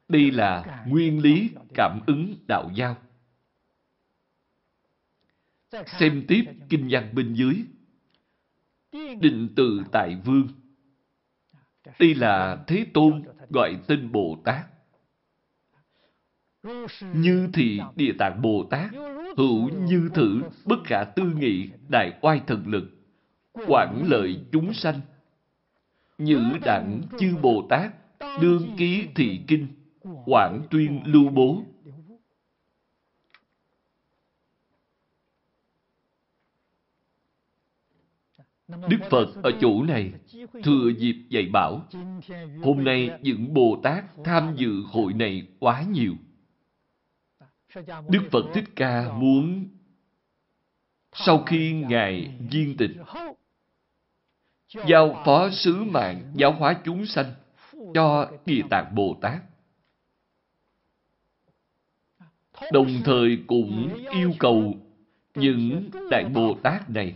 Đây là nguyên lý cảm ứng đạo giao. Xem tiếp kinh văn bên dưới định từ tại vương. Đây là Thế Tôn gọi tên Bồ Tát. Như thị Địa Tạng Bồ Tát, hữu như thử, bất khả tư nghị, đại oai thần lực, quản lợi chúng sanh. Nhữ đẳng chư Bồ Tát, đương ký thị kinh, quảng tuyên lưu bố. Đức Phật ở chỗ này thừa dịp dạy bảo. Hôm nay những Bồ Tát tham dự hội này quá nhiều. Đức Phật Thích Ca muốn sau khi Ngài viên tịch giao phó sứ mạng giáo hóa chúng sanh cho Địa Tạng Bồ Tát. Đồng thời cũng yêu cầu những Đại Bồ Tát này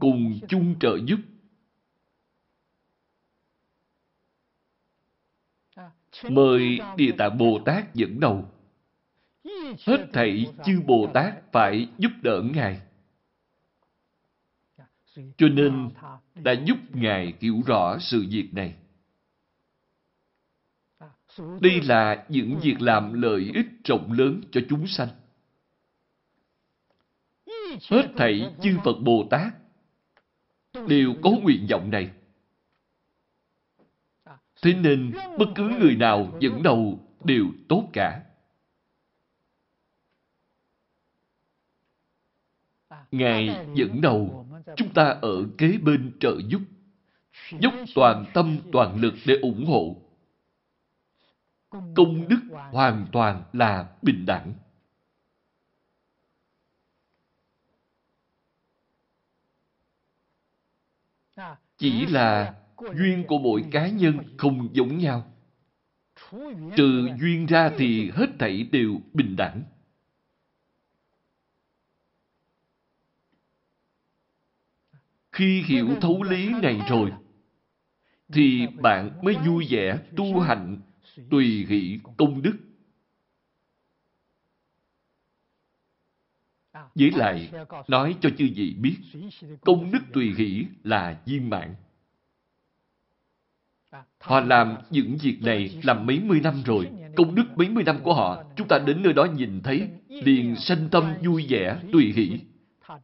cùng chung trợ giúp. Mời Địa Tạng Bồ Tát dẫn đầu. Hết thảy chư Bồ Tát phải giúp đỡ Ngài. Cho nên đã giúp Ngài hiểu rõ sự việc này. Đây là những việc làm lợi ích rộng lớn cho chúng sanh. Hết thảy chư Phật Bồ Tát đều có nguyện vọng này. Thế nên, bất cứ người nào dẫn đầu đều tốt cả. Ngài dẫn đầu, chúng ta ở kế bên trợ giúp, dốc toàn tâm toàn lực để ủng hộ. Công đức hoàn toàn là bình đẳng. Chỉ là duyên của mỗi cá nhân không giống nhau. Trừ duyên ra thì hết thảy đều bình đẳng. Khi hiểu thấu lý này rồi, thì bạn mới vui vẻ tu hành tùy hỷ công đức. Với lại, nói cho chư vị biết, công đức tùy hỷ là viên mạng. Họ làm những việc này làm mấy mươi năm rồi. Công đức mấy mươi năm của họ, chúng ta đến nơi đó nhìn thấy, liền sanh tâm vui vẻ, tùy hỷ.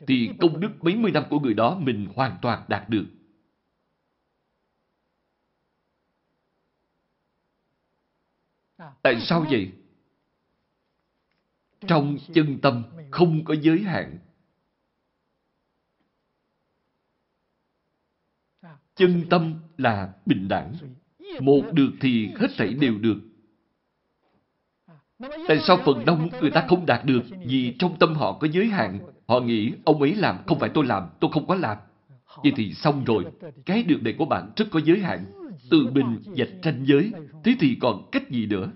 Thì công đức mấy mươi năm của người đó mình hoàn toàn đạt được. Tại sao vậy? Trong chân tâm không có giới hạn. Chân tâm là bình đẳng. Một được thì hết thảy đều được. Tại sao phần đông người ta không đạt được? Vì trong tâm họ có giới hạn. Họ nghĩ ông ấy làm, không phải tôi làm, tôi không có làm. Vậy thì xong rồi. Cái được này của bạn rất có giới hạn. Tự mình dạch tranh giới. Thế thì còn cách gì nữa?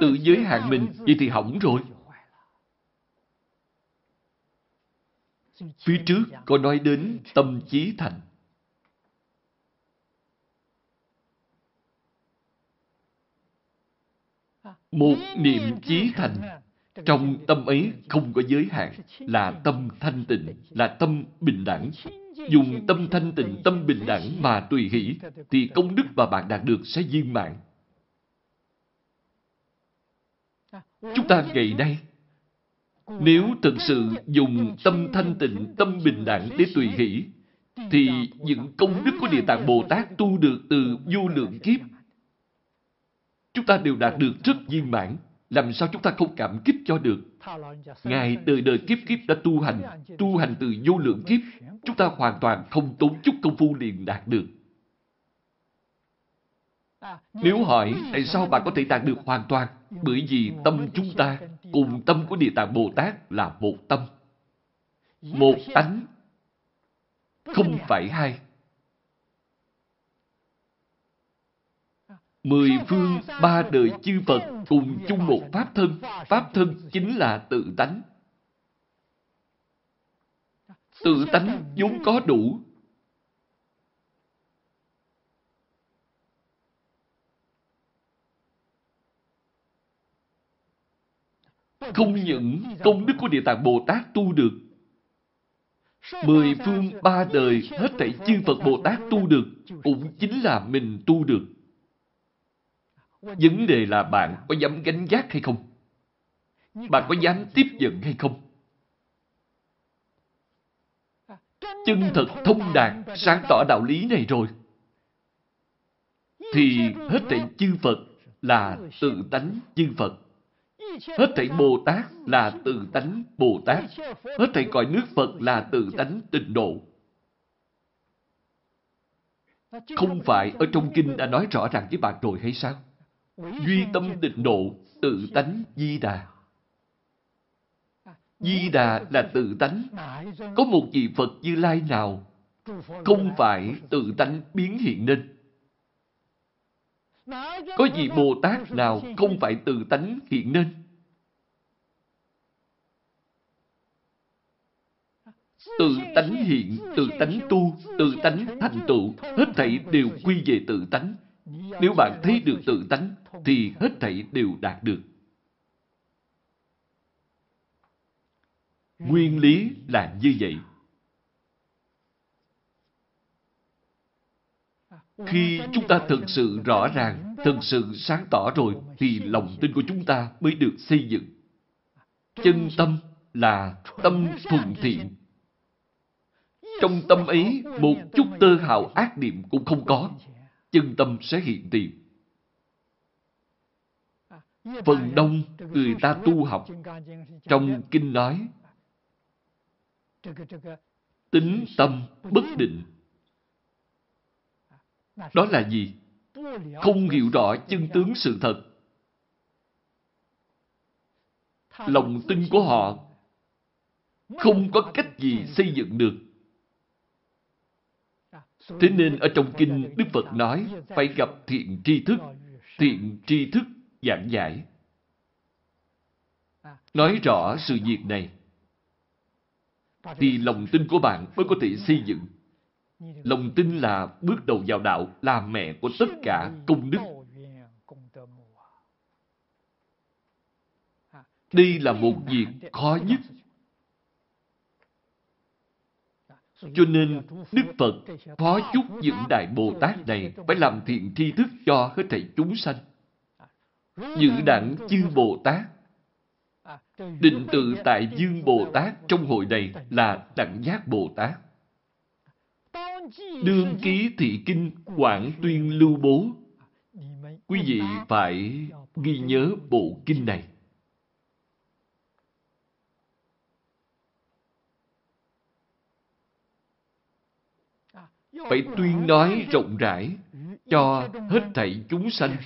Tự giới hạn mình, vậy thì hỏng rồi. Phía trước có nói đến tâm trí thành. Một niệm chí thành, trong tâm ấy không có giới hạn, là tâm thanh tịnh, là tâm bình đẳng. Dùng tâm thanh tịnh, tâm bình đẳng mà tùy hỷ, thì công đức mà bạn đạt được sẽ viên mạng. Chúng ta ngày nay, nếu thực sự dùng tâm thanh tịnh, tâm bình đẳng để tùy hỷ, thì những công đức của Địa Tạng Bồ Tát tu được từ vô lượng kiếp Chúng ta đều đạt được rất viên mãn. Làm sao chúng ta không cảm kích cho được? Ngài đời đời kiếp kiếp đã tu hành, tu hành từ vô lượng kiếp. Chúng ta hoàn toàn không tốn chút công phu liền đạt được. Nếu hỏi tại sao bạn có thể đạt được hoàn toàn? Bởi vì tâm chúng ta cùng tâm của Địa Tạng Bồ Tát là một tâm. Một tánh, không phải hai. Mười phương ba đời chư Phật cùng chung một Pháp thân. Pháp thân chính là tự tánh. Tự tánh vốn có đủ. Không những công đức của Địa Tạng Bồ Tát tu được, Mười phương ba đời hết thảy chư Phật Bồ Tát tu được, cũng chính là mình tu được. Vấn đề là bạn có dám gánh giác hay không? bạn có dám tiếp nhận hay không? Chân thật thông đạt, sáng tỏ đạo lý này rồi, thì hết thảy chư Phật là tự tánh chư Phật. Hết thảy Bồ Tát là tự tánh Bồ Tát. Hết thảy cõi nước Phật là tự tánh tịnh độ. Không phải ở trong kinh đã nói rõ ràng với bạn rồi hay sao? Duy tâm tịnh độ, tự tánh di đà. Di đà là tự tánh. Có một vị Phật Như Lai nào không phải tự tánh biến hiện nên. Có vị Bồ Tát nào không phải tự tánh hiện nên. Tự tánh hiện, tự tánh tu, tự tánh thành tựu, hết thảy đều quy về tự tánh. Nếu bạn thấy được tự tánh, thì hết thảy đều đạt được. Nguyên lý là như vậy. Khi chúng ta thực sự rõ ràng, thực sự sáng tỏ rồi, thì lòng tin của chúng ta mới được xây dựng. Chân tâm là tâm thuần thiện. Trong tâm ấy, một chút tơ hào ác niệm cũng không có. Chân tâm sẽ hiện tiền. Phần đông người ta tu học trong kinh nói tính tâm bất định. Đó là gì? Không hiểu rõ chân tướng sự thật. Lòng tin của họ không có cách gì xây dựng được. Thế nên ở trong kinh Đức Phật nói phải gặp thiện tri thức, thiện tri thức giảng giải. Nói rõ sự việc này thì lòng tin của bạn mới có thể xây dựng. Lòng tin là bước đầu vào đạo, là mẹ của tất cả công đức. Đây là một việc khó nhất. Cho nên, Đức Phật phó chúc những Đại Bồ Tát này phải làm thiện tri thức cho hết thảy chúng sanh. Dự đẳng chư Bồ Tát Định tự tại Dương Bồ Tát trong hội này là Đẳng Giác Bồ Tát. Đương ký thị kinh Quảng Tuyên Lưu Bố. Quý vị phải ghi nhớ bộ kinh này. Phải tuyên nói rộng rãi cho hết thảy chúng sanh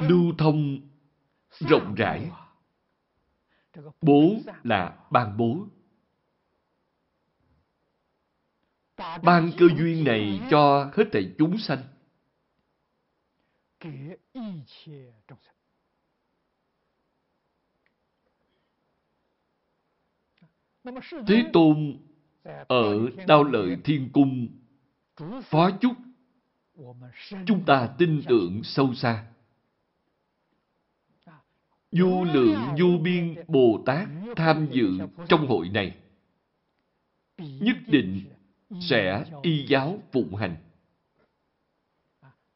lưu thông rộng rãi. Bố là ban bố. Ban cơ duyên này cho hết thảy chúng sanh. Thế Tôn ở Đao Lợi Thiên Cung phó chúc chúng ta tin tưởng sâu xa. Vô lượng vô biên Bồ Tát tham dự trong hội này. Nhất định sẽ y giáo phụng hành.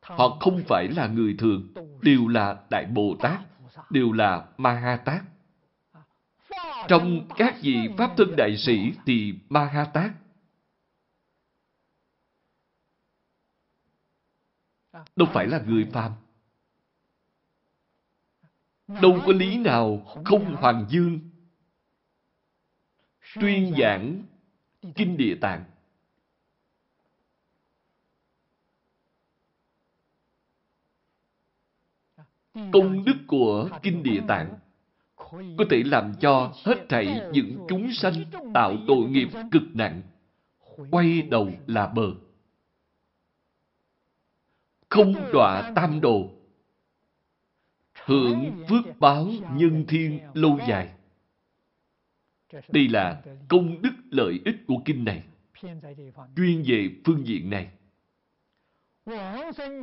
Họ không phải là người thường, đều là Đại Bồ Tát, đều là Ma Ha Tát. Trong các vị Pháp thân đại sĩ thì Ma Ha Tát. Đâu phải là người phàm. Đâu có lý nào không hoàng dương tuyên giảng Kinh Địa Tạng. Công đức của Kinh Địa Tạng có thể làm cho hết thảy những chúng sanh tạo tội nghiệp cực nặng, quay đầu là bờ. Không đọa tam đồ, hưởng phước báo nhân thiên lâu dài. Đây là công đức lợi ích của kinh này. Chuyên về phương diện này.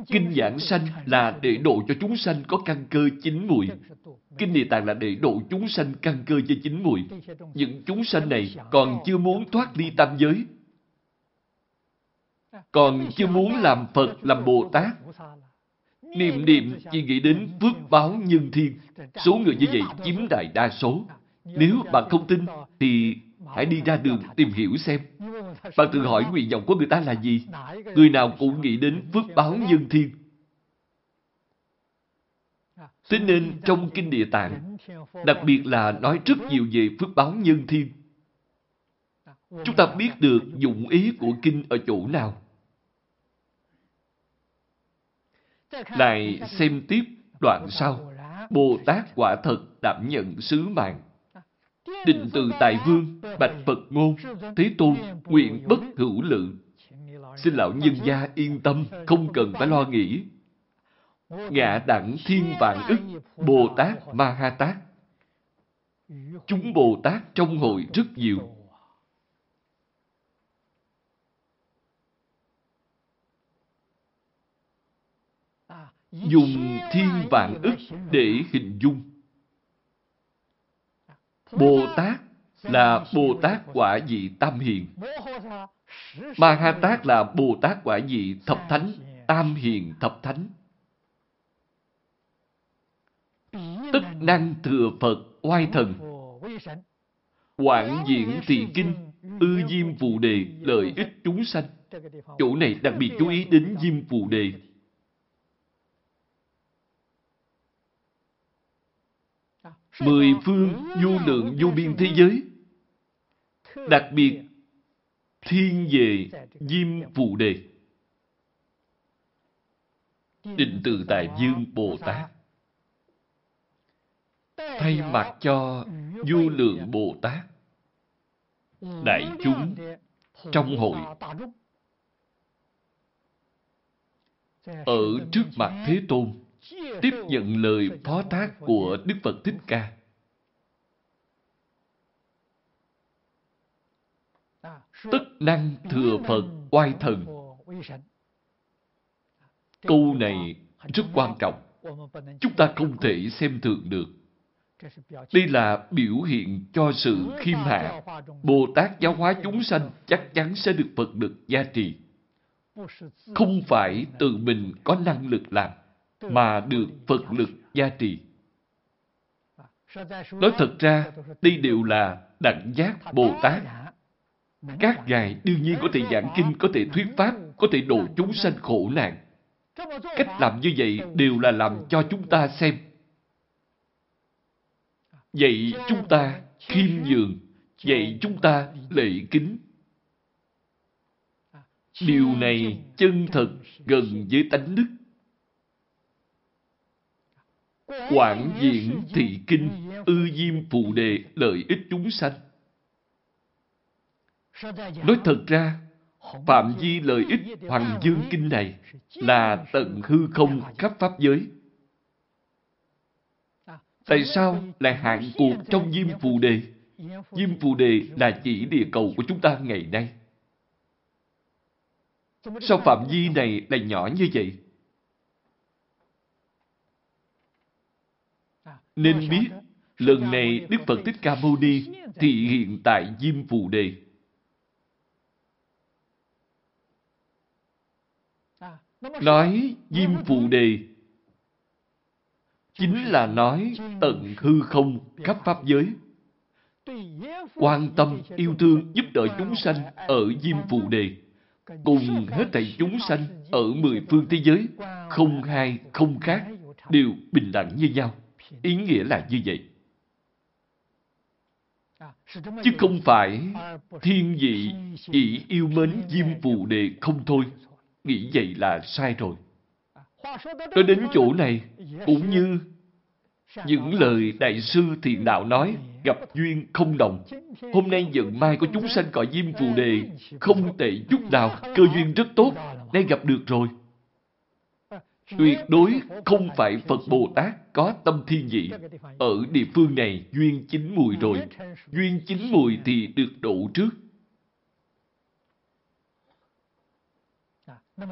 Kinh giảng sanh là để độ cho chúng sanh có căn cơ chín mùi. Kinh Địa Tạng là để độ chúng sanh căn cơ cho chín mùi. Những chúng sanh này còn chưa muốn thoát ly tam giới. Còn chưa muốn làm Phật, làm Bồ Tát Niệm niệm chỉ nghĩ đến phước báo nhân thiên. Số người như vậy chiếm đại đa số. Nếu bạn không tin, thì hãy đi ra đường tìm hiểu xem. Bạn tự hỏi nguyện vọng của người ta là gì? Người nào cũng nghĩ đến phước báo nhân thiên. Thế nên trong Kinh Địa Tạng, đặc biệt là nói rất nhiều về phước báo nhân thiên. Chúng ta biết được dụng ý của Kinh ở chỗ nào. Lại xem tiếp đoạn sau. Bồ Tát quả thật đảm nhận sứ mạng. Định từ Tài Vương, Bạch Phật Ngôn, Thế Tôn, nguyện bất hữu lự. Xin lão nhân gia yên tâm, không cần phải lo nghĩ. Ngạ đẳng thiên vạn ức, Bồ Tát Ma Ha Tát. Chúng Bồ Tát trong hội rất nhiều. Dùng thiên vạn ức để hình dung. Bồ Tát là Bồ Tát quả vị tam hiền. Ma Ha Tát là Bồ Tát quả vị thập thánh, tam hiền thập thánh. Tức năng thừa Phật oai thần. Quảng diễn thị kinh, ư diêm phù đề, lợi ích chúng sanh. Chỗ này đặc biệt chú ý đến diêm phù đề. Mười phương vô lượng vô biên thế giới. Đặc biệt thiên về diêm phù đề. Định từ Tài Dương Bồ Tát thay mặt cho vô lượng Bồ Tát, đại chúng trong hội ở trước mặt Thế Tôn tiếp nhận lời phó thác của Đức Phật Thích Ca. Tất năng thừa Phật oai thần. Câu này rất quan trọng. Chúng ta không thể xem thường được. Đây là biểu hiện cho sự khiêm hạ. Bồ Tát giáo hóa chúng sanh chắc chắn sẽ được Phật lực gia trì. Không phải tự mình có năng lực làm, mà được Phật lực gia trì. Nói thật ra, đây đều là đẳng giác Bồ Tát. Các ngài đương nhiên có thể giảng kinh, có thể thuyết pháp, có thể độ chúng sanh khổ nạn. Cách làm như vậy đều là làm cho chúng ta xem Vậy chúng ta khiêm nhường, vậy chúng ta lệ kính. Điều này chân thật gần với tánh đức. Quảng diễn thị kinh, ư diêm phù đề lợi ích chúng sanh. Nói thật ra, phạm vi lợi ích Hoàng Dương Kinh này là tận hư không khắp Pháp giới. Tại sao lại hạn cuộc trong Diêm Phù Đề? Diêm Phù Đề là chỉ địa cầu của chúng ta ngày nay. Sao phạm vi này lại nhỏ như vậy? Nên biết, lần này Đức Phật Thích Ca Mâu Ni thị hiện tại Diêm Phù Đề. Nói Diêm Phù Đề chính là nói tận hư không khắp Pháp giới. Quan tâm, yêu thương, giúp đỡ chúng sanh ở Diêm Phù Đề, cùng hết thảy chúng sanh ở mười phương thế giới, không hai, không khác, đều bình đẳng như nhau. Ý nghĩa là như vậy. Chứ không phải thiên vị chỉ yêu mến Diêm Phù Đề không thôi. Nghĩ vậy là sai rồi. Nói đến chỗ này, cũng như những lời Đại sư Thiện Đạo nói, gặp duyên không đồng. Hôm nay giận mai của chúng sanh cõi diêm phù đề, không tệ chút nào, cơ duyên rất tốt, nay gặp được rồi. Tuyệt đối không phải Phật Bồ Tát có tâm thiên vị. Ở địa phương này, duyên chín mùi rồi. Duyên chín mùi thì được độ trước.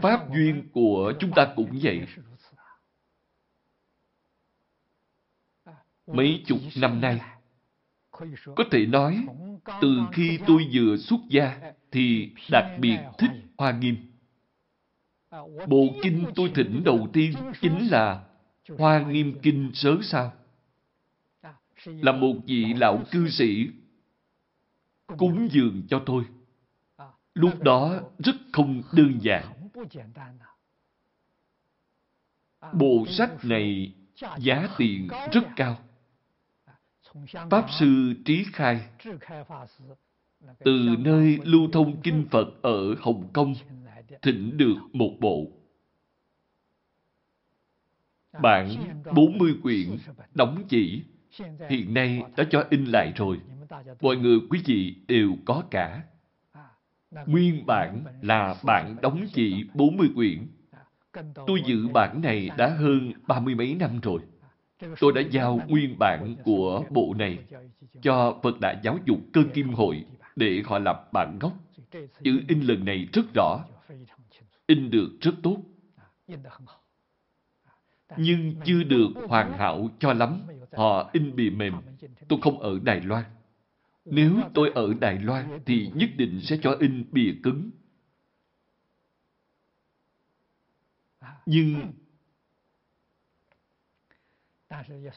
Pháp duyên của chúng ta cũng vậy. Mấy chục năm nay, có thể nói, từ khi tôi vừa xuất gia thì đặc biệt thích Hoa Nghiêm. Bộ kinh tôi thỉnh đầu tiên chính là Hoa Nghiêm Kinh Sớ Sao. Là một vị lão cư sĩ cúng dường cho tôi. Lúc đó rất không đơn giản. Bộ sách này giá tiền rất cao. Pháp Sư Trí Khai từ nơi lưu thông kinh Phật ở Hồng Kông thỉnh được một bộ. Bản 40 quyển đóng chỉ hiện nay đã cho in lại rồi. Mọi người quý vị đều có cả. Nguyên bản là bản đóng chỉ 40 quyển. Tôi giữ bản này đã hơn ba mươi mấy năm rồi. Tôi đã giao nguyên bản của bộ này cho Phật Đại Giáo dục Cơ Kim Hội để họ lập bản gốc. Chữ in lần này rất rõ, in được rất tốt. Nhưng chưa được hoàn hảo cho lắm, họ in bì mềm. Tôi không ở Đài Loan. Nếu tôi ở Đài Loan thì nhất định sẽ cho in bìa cứng. Nhưng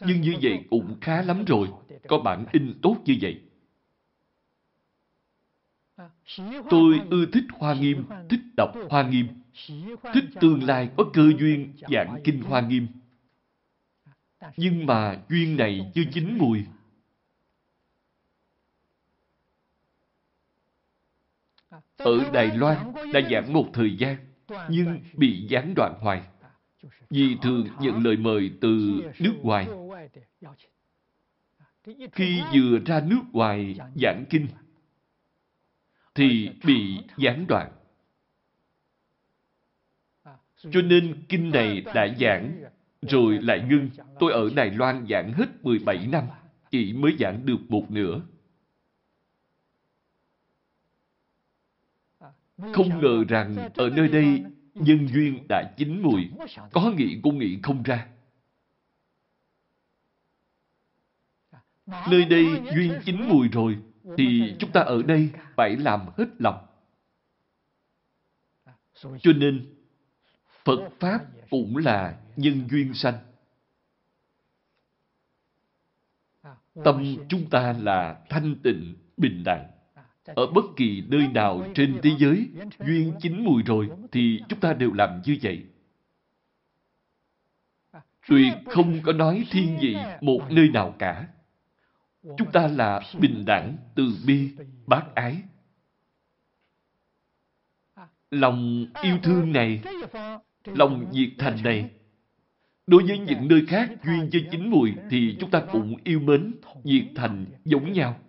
nhưng như vậy cũng khá lắm rồi, có bản in tốt như vậy. Tôi ưa thích Hoa Nghiêm, thích đọc Hoa Nghiêm, thích tương lai có cơ duyên giảng kinh Hoa Nghiêm. Nhưng mà duyên này chưa chín mùi. Ở Đài Loan đã giảng một thời gian, nhưng bị gián đoạn hoài vì thường nhận lời mời từ nước ngoài. Khi vừa ra nước ngoài giảng kinh, thì bị gián đoạn. Cho nên kinh này đã giảng, rồi lại ngưng. Tôi ở Đài Loan giảng hết 17 năm, chỉ mới giảng được một nửa. Không ngờ rằng ở nơi đây nhân duyên đã chín mùi, có nghĩ cũng nghĩ không ra. Nơi đây duyên chín mùi rồi, thì chúng ta ở đây phải làm hết lòng. Cho nên, Phật Pháp cũng là nhân duyên sanh. Tâm chúng ta là thanh tịnh, bình đẳng. Ở bất kỳ nơi nào trên thế giới, duyên chín mùi rồi, thì chúng ta đều làm như vậy. Tuyệt không có nói thiên vị một nơi nào cả. Chúng ta là bình đẳng, từ bi, bác ái. Lòng yêu thương này, lòng nhiệt thành này, đối với những nơi khác duyên cho chính mùi thì chúng ta cũng yêu mến, nhiệt thành giống nhau.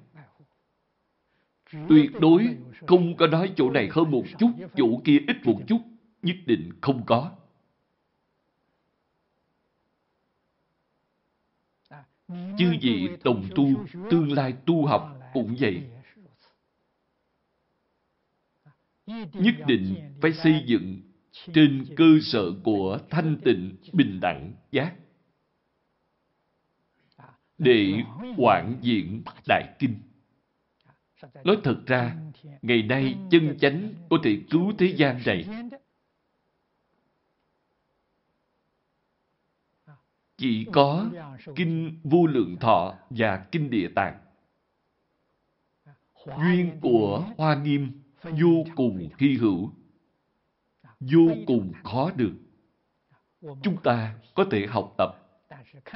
Tuyệt đối không có nói chỗ này hơn một chút, chỗ kia ít một chút, nhất định không có. Chư vị đồng tu, tương lai tu học cũng vậy. Nhất định phải xây dựng trên cơ sở của thanh tịnh, bình đẳng, giác. Để quảng diễn Đại Kinh. Nói thật ra, ngày nay chân chánh có thể cứu thế gian này. Chỉ có Kinh Vô Lượng Thọ và Kinh Địa Tạng. Duyên của Hoa Nghiêm vô cùng hy hữu, vô cùng khó được. Chúng ta có thể học tập.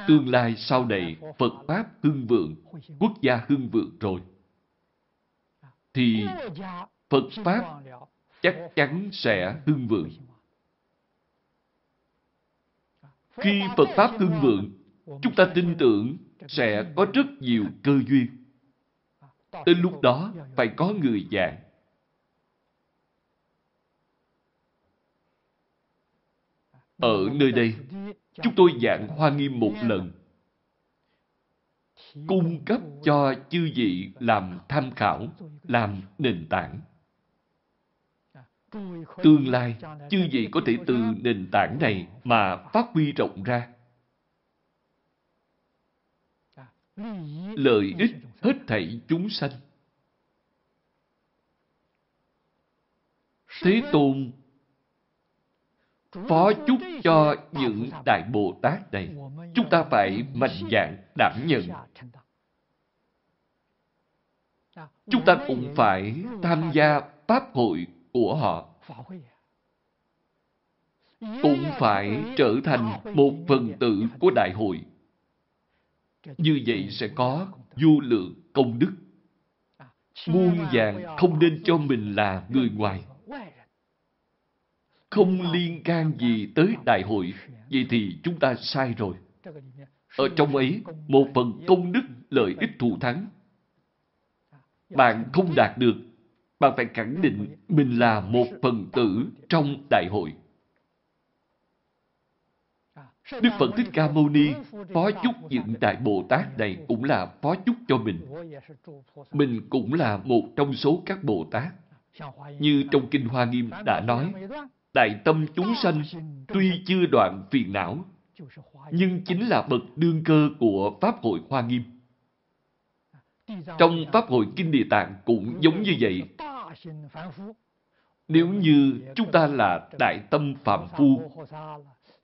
Tương lai sau này Phật Pháp hưng vượng, quốc gia hưng vượng rồi thì Phật Pháp chắc chắn sẽ hưng vượng. Khi Phật Pháp hưng vượng, chúng ta tin tưởng sẽ có rất nhiều cơ duyên. Đến lúc đó phải có người giảng. Ở nơi đây, chúng tôi giảng Hoa Nghiêm một lần. Cung cấp cho chư vị làm tham khảo, làm nền tảng. Tương lai, chư vị có thể từ nền tảng này mà phát huy rộng ra. Lợi ích hết thảy chúng sanh. Thế Tôn phó chúc cho những Đại Bồ Tát này. Chúng ta phải mạnh dạn đảm nhận. Chúng ta cũng phải tham gia Pháp hội của họ. Cũng phải trở thành một phần tử của đại hội. Như vậy sẽ có vô lượng công đức. Muôn vàng không nên cho mình là người ngoài. Không liên can gì tới đại hội. Vậy thì chúng ta sai rồi. Ở trong ấy, một phần công đức lợi ích thù thắng. Bạn không đạt được, bạn phải khẳng định mình là một phần tử trong đại hội. Đức Phật Thích Ca Mâu Ni phó chúc những Đại Bồ Tát này cũng là phó chúc cho mình. Mình cũng là một trong số các Bồ Tát. Như trong Kinh Hoa Nghiêm đã nói, Đại tâm chúng sanh tuy chưa đoạn phiền não, nhưng chính là bậc đương cơ của Pháp hội Hoa Nghiêm. Trong Pháp hội Kinh Địa Tạng cũng giống như vậy. Nếu như chúng ta là đại tâm phạm phu,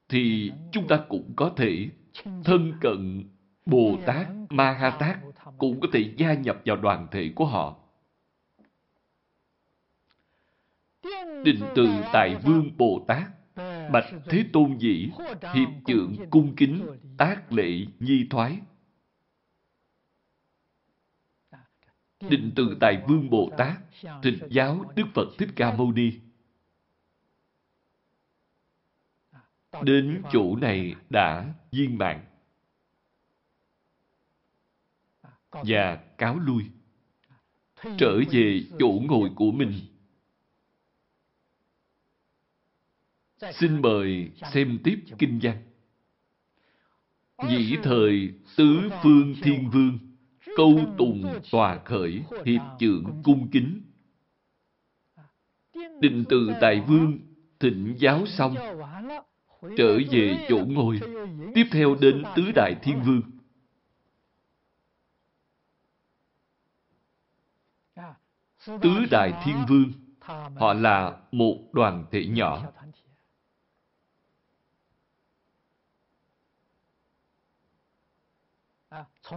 thì chúng ta cũng có thể thân cận Bồ Tát, Ma Ha Tát, cũng có thể gia nhập vào đoàn thể của họ. Định từ Tại Vương Bồ Tát, Bạch Thế Tôn Dĩ, Hiệp Trượng Cung Kính, Tác Lệ Nhi Thoái. Định từ tài Vương Bồ Tát, Thịnh giáo Đức Phật Thích Ca Mâu Ni. Đến chỗ này đã viên mạng và cáo lui trở về chỗ ngồi của mình Xin mời xem tiếp kinh văn. Dĩ thời tứ phương thiên vương, câu tùng tòa khởi, hiệp trưởng cung kính. Định từ tại vương, thịnh giáo xong, trở về chỗ ngồi, tiếp theo đến tứ đại thiên vương. Tứ đại thiên vương, họ là một đoàn thể nhỏ.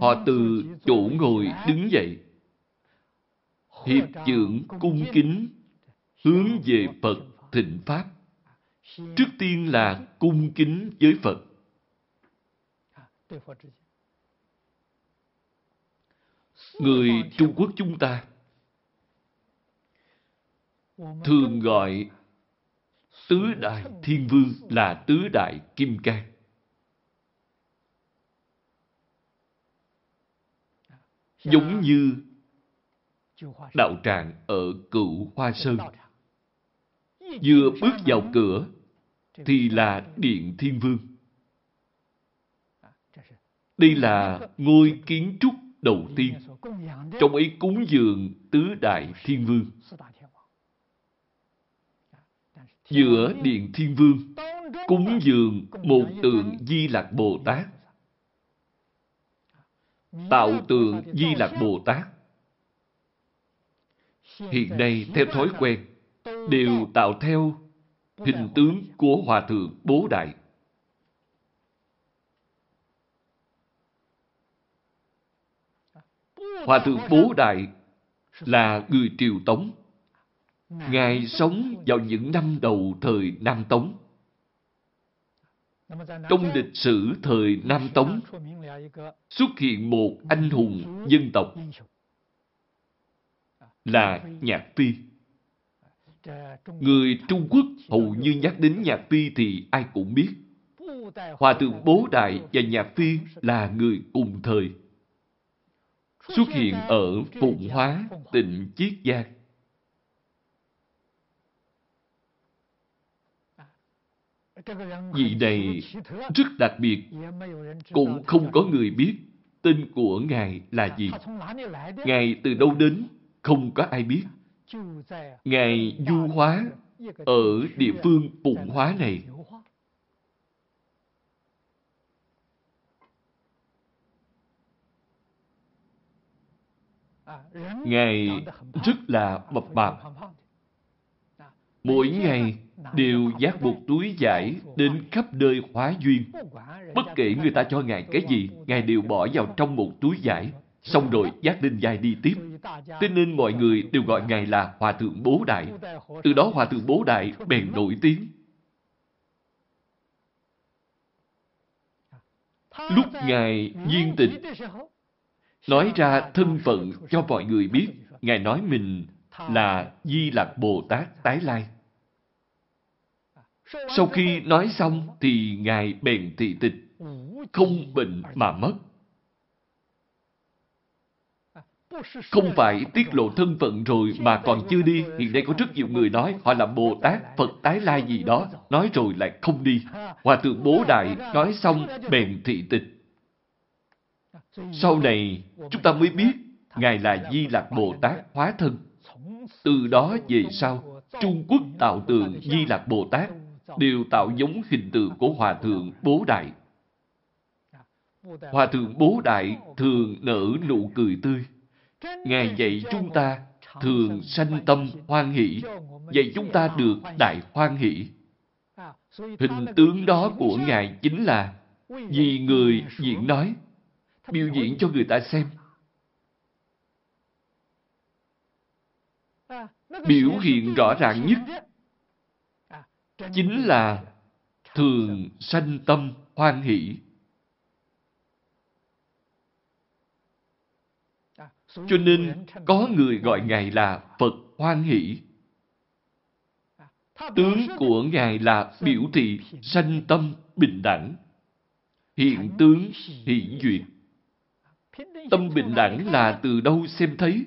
Họ từ chỗ ngồi đứng dậy. Hiệp trưởng cung kính, hướng về Phật thịnh Pháp. Trước tiên là cung kính với Phật. Người Trung Quốc chúng ta thường gọi tứ đại thiên vương là tứ đại kim cang. Giống như đạo tràng ở cựu Hoa Sơn. Vừa bước vào cửa thì là Điện Thiên Vương. Đây là ngôi kiến trúc đầu tiên. Trong ấy cúng dường tứ đại thiên vương. Giữa Điện Thiên Vương cúng dường một tượng Di Lạc Bồ Tát tạo tượng Di Lạc Bồ Tát. Hiện nay, theo thói quen, đều tạo theo hình tướng của Hòa Thượng Bố Đại. Hòa Thượng Bố Đại là người Triều Tống. Ngài sống vào những năm đầu thời Nam Tống. Trong lịch sử thời Nam Tống xuất hiện một anh hùng dân tộc là Nhạc Phi. Người Trung Quốc hầu như nhắc đến Nhạc Phi thì ai cũng biết. Hòa thượng Bố Đại và Nhạc Phi là người cùng thời. Xuất hiện ở Phụng Hóa, tỉnh Chiết Giang. Vị này rất đặc biệt, cũng không có người biết tên của Ngài là gì. Ngài từ đâu đến, không có ai biết. Ngài du hóa ở địa phương Phụng Hóa này. Ngài rất là mập mạp mỗi ngày đều dắt một túi giải đến khắp nơi hóa duyên. Bất kể người ta cho Ngài cái gì, Ngài đều bỏ vào trong một túi giải, xong rồi dắt lên dài đi tiếp. Thế nên mọi người đều gọi Ngài là Hòa Thượng Bố Đại. Từ đó Hòa Thượng Bố Đại bèn nổi tiếng. Lúc Ngài nhiên tịch, nói ra thân phận cho mọi người biết, Ngài nói mình là Di Lạc Bồ Tát Tái Lai. Sau khi nói xong thì Ngài bèn thị tịch, không bệnh mà mất. Không phải tiết lộ thân phận rồi mà còn chưa đi. Hiện nay có rất nhiều người nói họ là Bồ Tát, Phật Tái Lai gì đó. Nói rồi lại không đi. Hòa thượng Bố Đại nói xong bèn thị tịch. Sau này chúng ta mới biết Ngài là Di Lạc Bồ Tát hóa thân. Từ đó về sau, Trung Quốc tạo tượng Di Lạc Bồ Tát đều tạo giống hình tượng của Hòa Thượng Bố Đại. Hòa Thượng Bố Đại thường nở nụ cười tươi. Ngài dạy chúng ta thường sanh tâm hoan hỷ, dạy chúng ta được đại hoan hỷ. Hình tướng đó của Ngài chính là vì người diễn nói, biểu diễn cho người ta xem. Biểu hiện rõ ràng nhất chính là thường sanh tâm hoan hỷ. Cho nên có người gọi Ngài là Phật hoan hỷ. Tướng của Ngài là biểu thị sanh tâm bình đẳng. Hiện tướng hiện duyệt. Tâm bình đẳng là từ đâu xem thấy?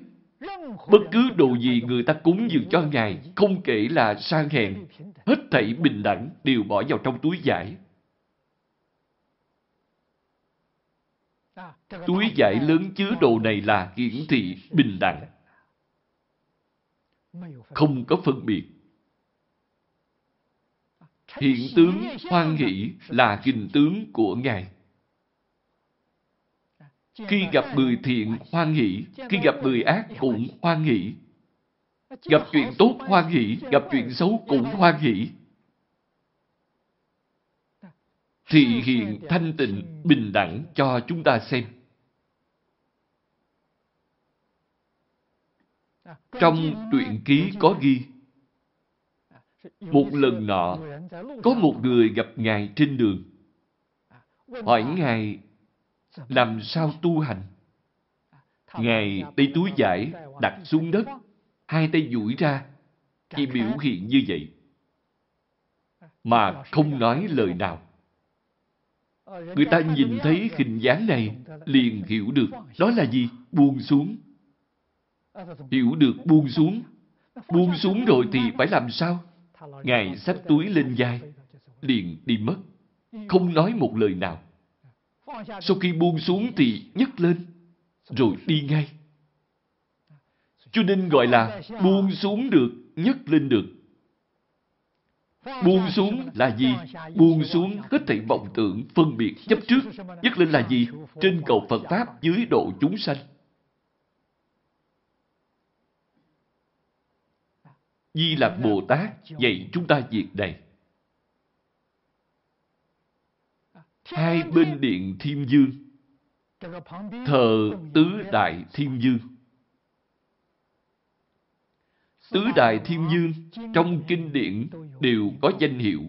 Bất cứ đồ gì người ta cúng dường cho Ngài, không kể là sang hèn, hết thảy bình đẳng đều bỏ vào trong túi giải. Túi giải lớn chứa đồ này là hiển thị bình đẳng. Không có phân biệt. Hiện tướng hoan hỷ là hình tướng của Ngài. Khi gặp người thiện hoan hỷ, khi gặp người ác cũng hoan hỷ. Gặp chuyện tốt hoan hỷ, gặp chuyện xấu cũng hoan hỷ. Thị hiện thanh tịnh, bình đẳng cho chúng ta xem. Trong truyện ký có ghi, một lần nọ, có một người gặp Ngài trên đường. Hỏi Ngài làm sao tu hành? Ngài lấy túi giải đặt xuống đất, hai tay duỗi ra, chỉ biểu hiện như vậy. Mà không nói lời nào. Người ta nhìn thấy hình dáng này, liền hiểu được đó là gì? Buông xuống. Hiểu được buông xuống. Buông xuống rồi thì phải làm sao? Ngài xách túi lên vai, liền đi mất. Không nói một lời nào. Sau khi buông xuống thì nhấc lên, rồi đi ngay. Cho nên gọi là buông xuống được, nhất lên được. Buông xuống là gì? Buông xuống hết thảy vọng tưởng, phân biệt, chấp trước. nhất lên là gì? Trên cầu Phật Pháp dưới độ chúng sanh. Di Lạc Bồ Tát dạy chúng ta việc này. hai bên điện Thiên Dương, thờ Tứ Đại Thiên Dương. Tứ Đại Thiên Dương trong kinh điển đều có danh hiệu.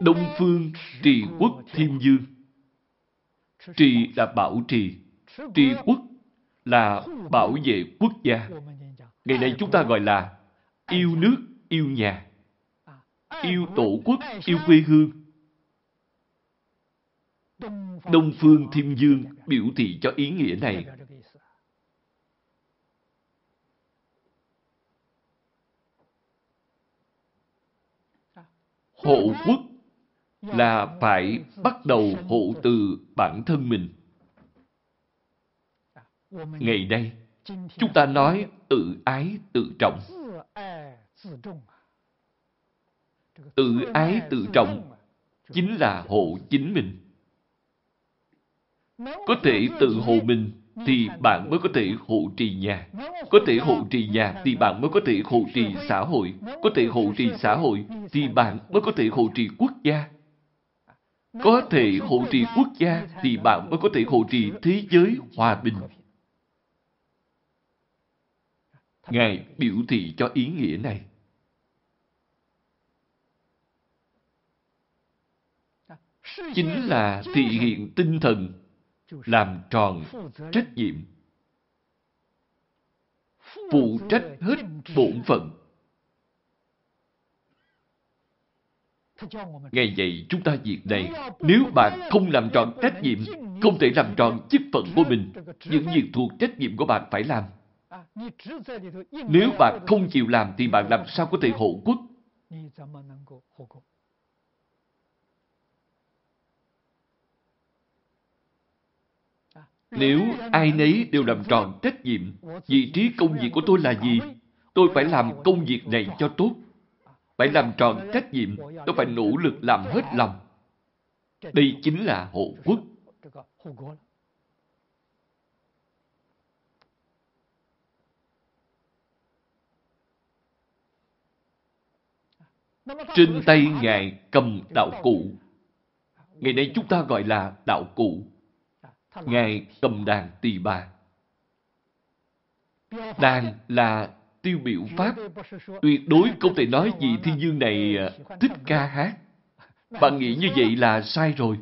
Đông Phương Trì Quốc Thiên Dương. Trì là bảo trì, trì quốc là bảo vệ quốc gia. Ngày nay chúng ta gọi là yêu nước, yêu nhà, yêu tổ quốc, yêu quê hương. Đông Phương Thiên Dương biểu thị cho ý nghĩa này. Hộ quốc là phải bắt đầu hộ từ bản thân mình. Ngày nay, chúng ta nói tự ái tự trọng. Tự ái tự trọng chính là hộ chính mình có thể tự hộ mình Ừ. thì bạn mới có thể hộ trì nhà. Có thể hộ trì nhà thì bạn mới có thể hộ trì xã hội. Có thể hộ trì xã hội thì bạn mới có thể hộ trì quốc gia. Có thể hộ trì quốc gia thì bạn mới có thể hộ trì thế giới hòa bình. Ngài biểu thị cho ý nghĩa này. Chính là thị hiện tinh thần làm tròn trách nhiệm phụ trách hết bổn phận Ngày dạy chúng ta việc này, nếu bạn không làm tròn trách nhiệm, không thể làm tròn chức phận của mình, những việc thuộc trách nhiệm của bạn phải làm. Nếu bạn không chịu làm thì bạn làm sao có thể hộ quốc? Nếu ai nấy đều làm tròn trách nhiệm, vị trí công việc của tôi là gì? Tôi phải làm công việc này cho tốt. Phải làm tròn trách nhiệm, tôi phải nỗ lực làm hết lòng. Đây chính là hộ quốc. Trên tay Ngài cầm đạo cụ. Ngày nay chúng ta gọi là đạo cụ. Ngài cầm đàn tỳ bà. Đàn là tiêu biểu Pháp. Tuyệt đối không thể nói gì thiên dương này à, thích ca hát. Bạn nghĩ như vậy là sai rồi.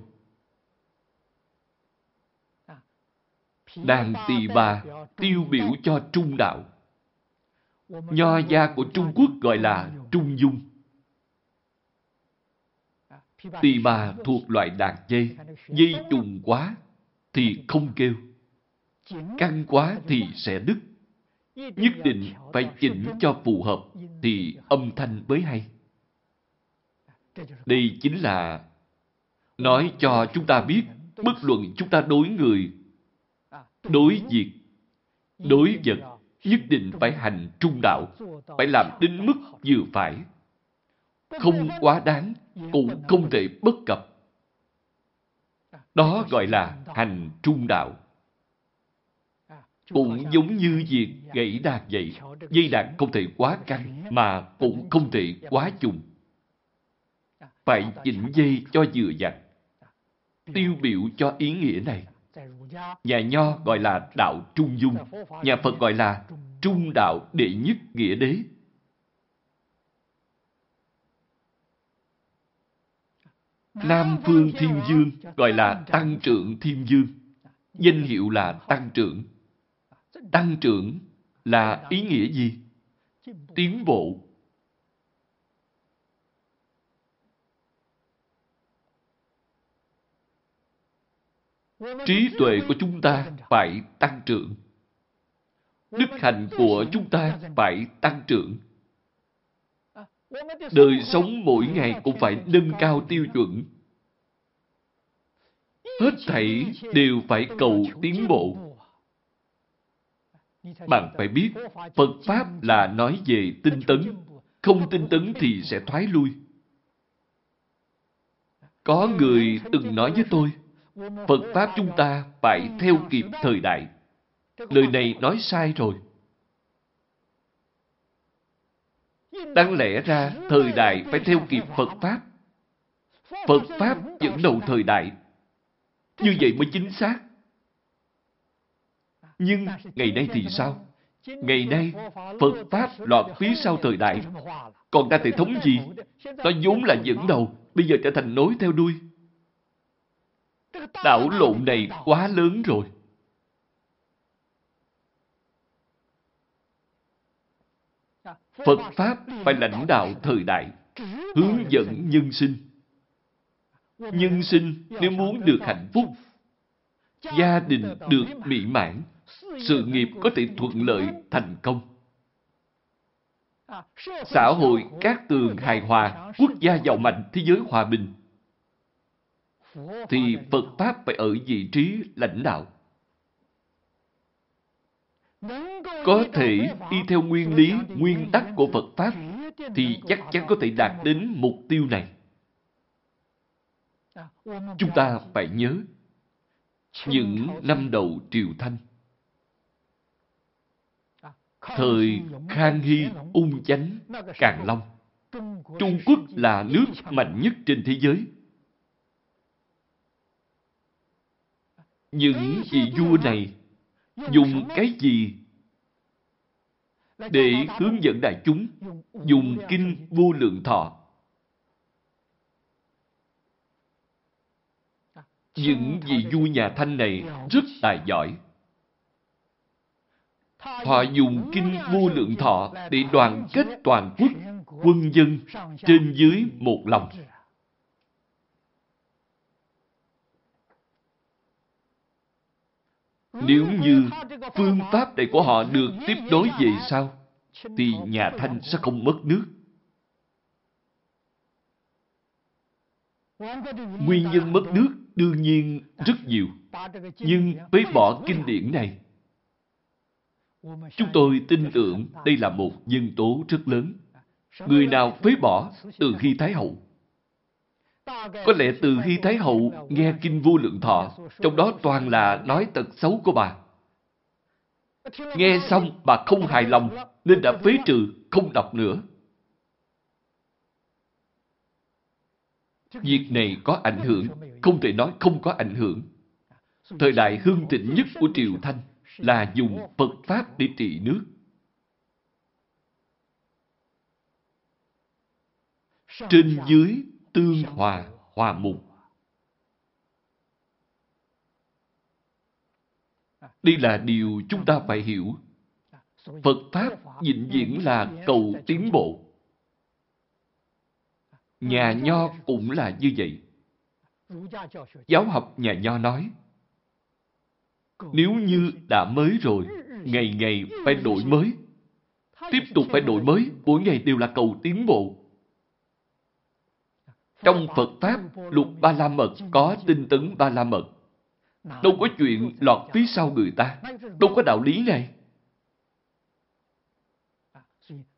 Đàn tỳ bà tiêu biểu cho trung đạo. Nho gia của Trung Quốc gọi là trung dung. Tỳ bà thuộc loại đàn dây, dây trùng quá thì không kêu. Căng quá thì sẽ đứt. Nhất định phải chỉnh cho phù hợp thì âm thanh mới hay. Đây chính là nói cho chúng ta biết bất luận chúng ta đối người, đối việc, đối vật, nhất định phải hành trung đạo, phải làm đến mức vừa phải. Không quá đáng, cũng không thể bất cập. Đó gọi là hành trung đạo. Cũng giống như việc gãy đàn vậy. Dây đàn không thể quá căng mà cũng không thể quá trùng. Phải chỉnh dây cho vừa dặn. Tiêu biểu cho ý nghĩa này. Nhà Nho gọi là đạo trung dung. Nhà Phật gọi là trung đạo đệ nhất nghĩa đế. Nam Phương Thiên Dương gọi là Tăng trưởng Thiên Dương. Danh hiệu là Tăng trưởng. Tăng trưởng là ý nghĩa gì? Tiến bộ. Trí tuệ của chúng ta phải tăng trưởng. Đức hạnh của chúng ta phải tăng trưởng. Đời sống mỗi ngày cũng phải nâng cao tiêu chuẩn. Hết thảy đều phải cầu tiến bộ. Bạn phải biết, Phật Pháp là nói về tinh tấn. Không tinh tấn thì sẽ thoái lui. Có người từng nói với tôi, Phật Pháp chúng ta phải theo kịp thời đại. Lời này nói sai rồi. Đáng lẽ ra, thời đại phải theo kịp Phật Pháp. Phật Pháp dẫn đầu thời đại. Như vậy mới chính xác. Nhưng ngày nay thì sao? Ngày nay, Phật Pháp lọt phía sau thời đại. Còn ra hệ thống gì? Nó vốn là dẫn đầu, bây giờ trở thành nối theo đuôi. Đảo lộn này quá lớn rồi. Phật Pháp phải lãnh đạo thời đại, hướng dẫn nhân sinh. Nhân sinh nếu muốn được hạnh phúc, gia đình được mỹ mãn, sự nghiệp có thể thuận lợi thành công. Xã hội các tường hài hòa, quốc gia giàu mạnh, thế giới hòa bình, thì Phật Pháp phải ở vị trí lãnh đạo. Có thể y theo nguyên lý, nguyên tắc của Phật Pháp thì chắc chắn có thể đạt đến mục tiêu này. Chúng ta phải nhớ những năm đầu triều thanh Thời Khang Hy, Ung Chánh, Càn Long. Trung Quốc là nước mạnh nhất trên thế giới. Những vị vua này dùng cái gì để hướng dẫn đại chúng dùng kinh vô lượng thọ. Những vị vua nhà thanh này rất tài giỏi. Họ dùng kinh vô lượng thọ để đoàn kết toàn quốc quân dân trên dưới một lòng Nếu như phương pháp này của họ được tiếp nối về sau, thì nhà Thanh sẽ không mất nước. Nguyên nhân mất nước đương nhiên rất nhiều. Nhưng phế bỏ kinh điển này, chúng tôi tin tưởng đây là một nhân tố rất lớn. Người nào phế bỏ từ khi Thái Hậu có lẽ từ khi Thái Hậu nghe Kinh Vô Lượng Thọ, trong đó toàn là nói tật xấu của bà. Nghe xong bà không hài lòng nên đã phế trừ, không đọc nữa. Việc này có ảnh hưởng, không thể nói không có ảnh hưởng. Thời đại hương thịnh nhất của Triều Thanh là dùng Phật Pháp để trị nước. Trên dưới tương hòa, hòa mục. Đây là điều chúng ta phải hiểu. Phật Pháp vĩnh viễn là cầu tiến bộ. Nhà Nho cũng là như vậy. Giáo học nhà Nho nói, nếu như đã mới rồi, ngày ngày phải đổi mới, tiếp tục phải đổi mới, mỗi ngày đều là cầu tiến bộ. Trong Phật Pháp, lục ba la mật có tinh tấn ba la mật. Đâu có chuyện lọt phía sau người ta. Đâu có đạo lý này.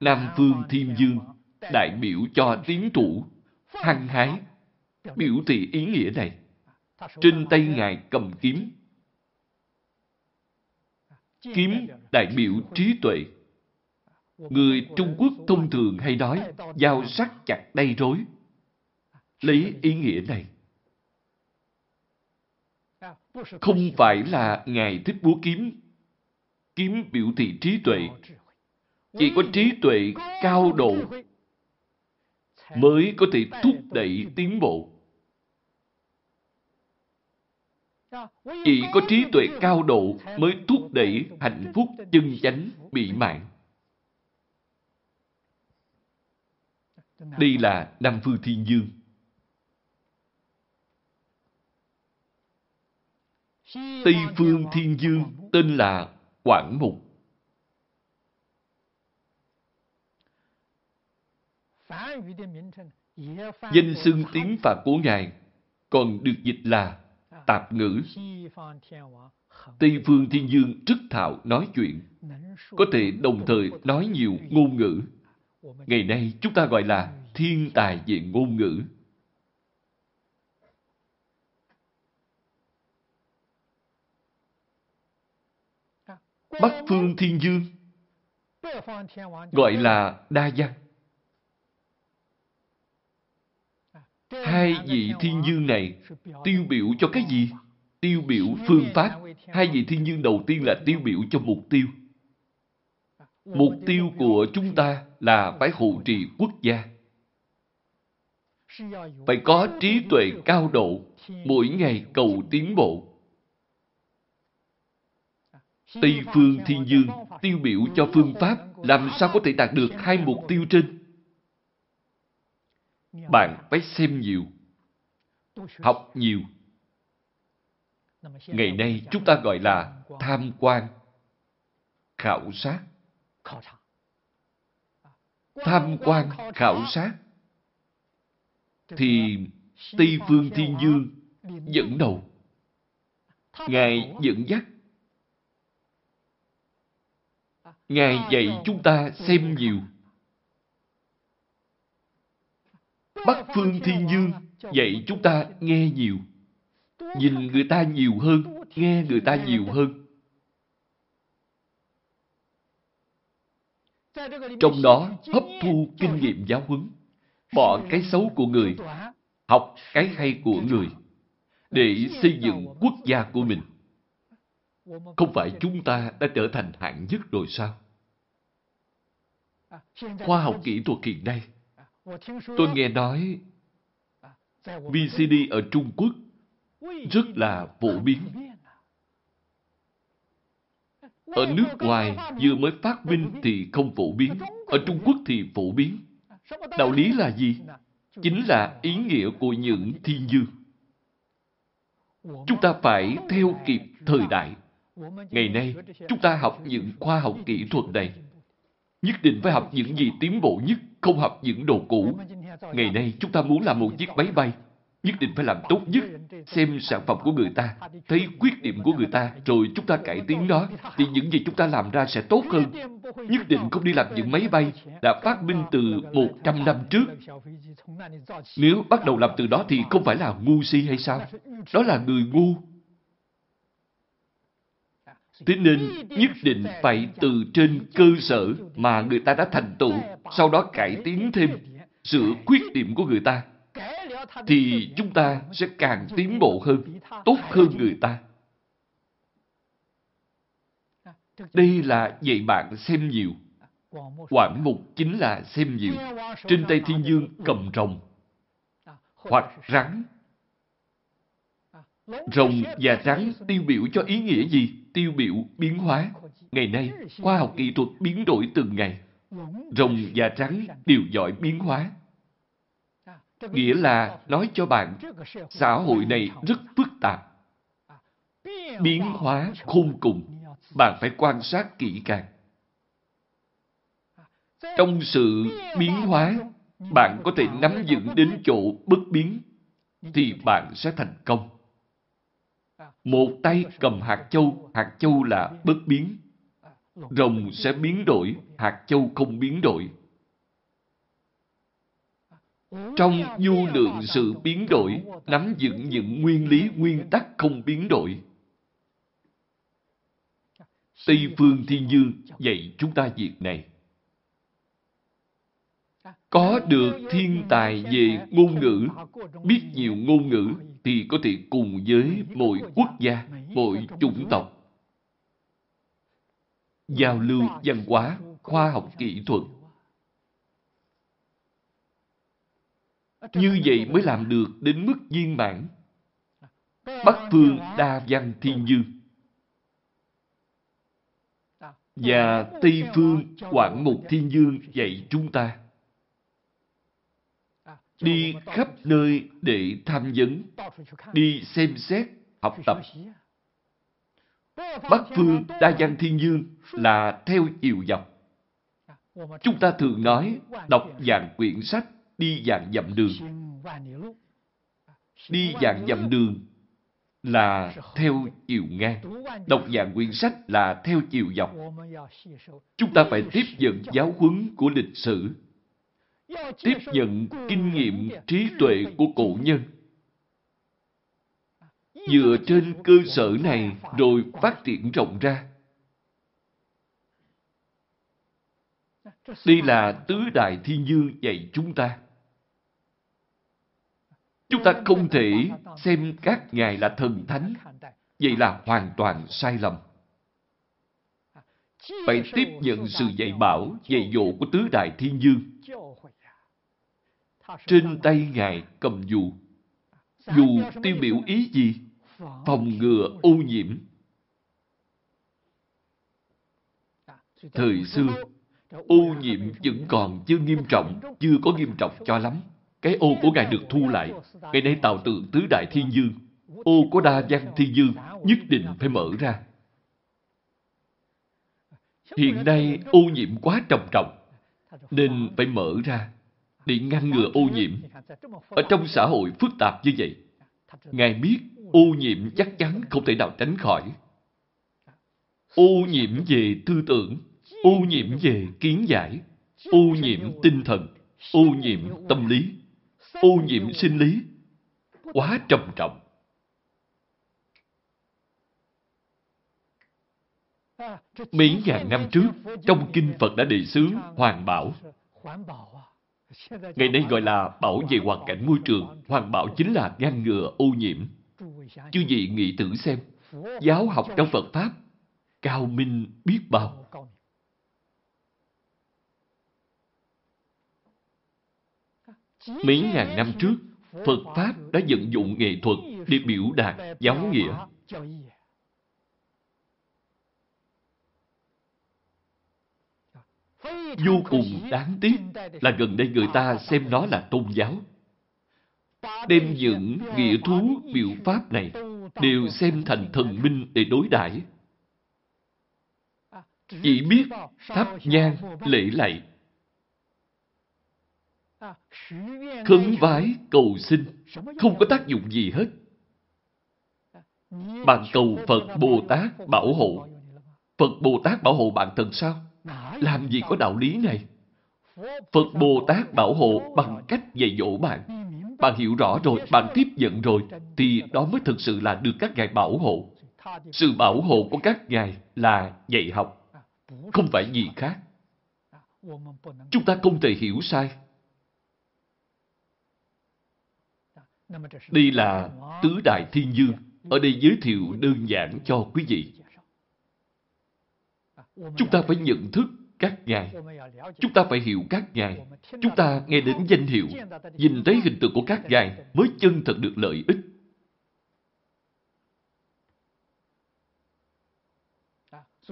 Nam Phương Thiên Dương đại biểu cho tiến thủ, hăng hái, biểu thị ý nghĩa này. Trên tay Ngài cầm kiếm. Kiếm đại biểu trí tuệ. Người Trung Quốc thông thường hay nói, dao sắc chặt đầy rối lấy ý nghĩa này. Không phải là Ngài thích búa kiếm. Kiếm biểu thị trí tuệ. Chỉ có trí tuệ cao độ mới có thể thúc đẩy tiến bộ. Chỉ có trí tuệ cao độ mới thúc đẩy hạnh phúc chân chánh bị mạng. Đây là Nam Phương Thiên Dương. Tây Phương Thiên Dương tên là Quảng Mục. Danh xưng tiếng Phạn của Ngài còn được dịch là tạp ngữ. Tây Phương Thiên Dương rất thạo nói chuyện, có thể đồng thời nói nhiều ngôn ngữ. Ngày nay chúng ta gọi là thiên tài về ngôn ngữ. Bắc Phương Thiên Dương gọi là đa văn. Hai vị thiên dương này tiêu biểu cho cái gì? Tiêu biểu phương pháp. Hai vị thiên dương đầu tiên là tiêu biểu cho mục tiêu. Mục tiêu của chúng ta là phải hộ trì quốc gia. Phải có trí tuệ cao độ, mỗi ngày cầu tiến bộ. Tây phương thiên dương tiêu biểu cho phương pháp làm sao có thể đạt được hai mục tiêu trên. Bạn phải xem nhiều, học nhiều. Ngày nay chúng ta gọi là tham quan, khảo sát. Tham quan, khảo sát thì Tây Phương Thiên Dương dẫn đầu. Ngài dẫn dắt Ngài dạy chúng ta xem nhiều. Bắc Phương Thiên Dương dạy chúng ta nghe nhiều. Nhìn người ta nhiều hơn, nghe người ta nhiều hơn. trong đó hấp thu kinh nghiệm giáo huấn, bỏ cái xấu của người, học cái hay của người, để xây dựng quốc gia của mình. Không phải chúng ta đã trở thành hạng nhất rồi sao? Khoa học kỹ thuật hiện nay, tôi nghe nói VCD ở Trung Quốc rất là phổ biến. Ở nước ngoài vừa mới phát minh thì không phổ biến, ở Trung Quốc thì phổ biến. Đạo lý là gì? Chính là ý nghĩa của những thiên dương. Chúng ta phải theo kịp thời đại. Ngày nay, chúng ta học những khoa học kỹ thuật này. Nhất định phải học những gì tiến bộ nhất, không học những đồ cũ. Ngày nay, chúng ta muốn làm một chiếc máy bay, nhất định phải làm tốt nhất. Xem sản phẩm của người ta, thấy khuyết điểm của người ta, rồi chúng ta cải tiến nó, thì những gì chúng ta làm ra sẽ tốt hơn. Nhất định không đi làm những máy bay đã phát minh từ 100 năm trước. Nếu bắt đầu làm từ đó thì không phải là ngu si hay sao? Đó là người ngu. Thế nên nhất định phải từ trên cơ sở mà người ta đã thành tựu, sau đó cải tiến thêm, sửa khuyết điểm của người ta, thì chúng ta sẽ càng tiến bộ hơn, tốt hơn người ta. Đây là dạy bạn xem nhiều. Quảng mục chính là xem nhiều. Trên tay thiên dương cầm rồng, hoặc rắn. Rồng và rắn tiêu biểu cho ý nghĩa gì? Tiêu biểu biến hóa. Ngày nay, khoa học kỹ thuật biến đổi từng ngày. Rồng và rắn đều giỏi biến hóa. Nghĩa là nói cho bạn, xã hội này rất phức tạp. Biến hóa khôn cùng. Bạn phải quan sát kỹ càng. Trong sự biến hóa, bạn có thể nắm vững đến chỗ bất biến, thì bạn sẽ thành công. Một tay cầm hạt châu, hạt châu là bất biến. Rồng sẽ biến đổi, hạt châu không biến đổi. Trong du lượng sự biến đổi, nắm giữ những nguyên lý, nguyên tắc không biến đổi. Tây Phương Thiên Dương dạy chúng ta việc này. Có được thiên tài về ngôn ngữ, biết nhiều ngôn ngữ, thì có thể cùng với mỗi quốc gia, mỗi chủng tộc. Giao lưu văn hóa, khoa học kỹ thuật. Như vậy mới làm được đến mức viên mãn. Bắc phương đa văn thiên dương và Tây phương Quảng Mục Thiên Dương dạy chúng ta đi khắp nơi để tham vấn, đi xem xét, học tập. Bắc phương Đa Văn Thiên Dương là theo chiều dọc. Chúng ta thường nói đọc dạng quyển sách, đi dạng dặm đường. Đi dạng dặm đường là theo chiều ngang. Đọc dạng quyển sách là theo chiều dọc. Chúng ta phải tiếp nhận giáo huấn của lịch sử, tiếp nhận kinh nghiệm trí tuệ của cổ nhân. Dựa trên cơ sở này rồi phát triển rộng ra. Đây là tứ đại thiên dương dạy chúng ta. Chúng ta không thể xem các ngài là thần thánh. Vậy là hoàn toàn sai lầm. Phải tiếp nhận sự dạy bảo, dạy dỗ của tứ đại thiên dương. Trên tay ngài cầm dù. Dù tiêu biểu ý gì? Phòng ngừa ô nhiễm. Thời xưa, ô nhiễm vẫn còn chưa nghiêm trọng, chưa có nghiêm trọng cho lắm. Cái ô của Ngài được thu lại. Ngày nay tạo tượng tứ đại thiên dương. Ô của đa văn thiên dương nhất định phải mở ra. Hiện nay ô nhiễm quá trầm trọng, nên phải mở ra để ngăn ngừa ô nhiễm. Ở trong xã hội phức tạp như vậy, Ngài biết ô nhiễm chắc chắn không thể nào tránh khỏi. Ô nhiễm về tư tưởng, ô nhiễm về kiến giải, ô nhiễm tinh thần, ô nhiễm tâm lý ô nhiễm sinh lý quá trầm trọng. Mấy ngàn năm trước, trong kinh Phật đã đề xướng hoàn bảo. Ngày nay gọi là bảo vệ hoàn cảnh môi trường. Hoàn bảo chính là ngăn ngừa ô nhiễm. Chư vị nghĩ thử xem, giáo học trong Phật Pháp cao minh biết bao. Mấy ngàn năm trước, Phật Pháp đã vận dụng nghệ thuật để biểu đạt giáo nghĩa. Vô cùng đáng tiếc là gần đây người ta xem nó là tôn giáo. Đem những nghĩa thú biểu pháp này đều xem thành thần minh để đối đãi. Chỉ biết thắp nhang lễ lạy, khấn vái cầu xin, không có tác dụng gì hết. Bạn cầu phật bồ tát bảo hộ. Phật bồ tát bảo hộ bạn thần sao? Làm gì có đạo lý này? Phật bồ tát bảo hộ bằng cách dạy dỗ bạn. Bạn hiểu rõ rồi, bạn tiếp nhận rồi, thì đó mới thực sự là được các ngài bảo hộ. Sự bảo hộ của các ngài là dạy học, không phải gì khác. Chúng ta không thể hiểu sai. Đây là Tứ Đại Thiên Dương. Ở đây giới thiệu đơn giản cho quý vị. Chúng ta phải nhận thức các ngài. Chúng ta phải hiểu các ngài. Chúng ta nghe đến danh hiệu, nhìn thấy hình tượng của các ngài mới chân thật được lợi ích.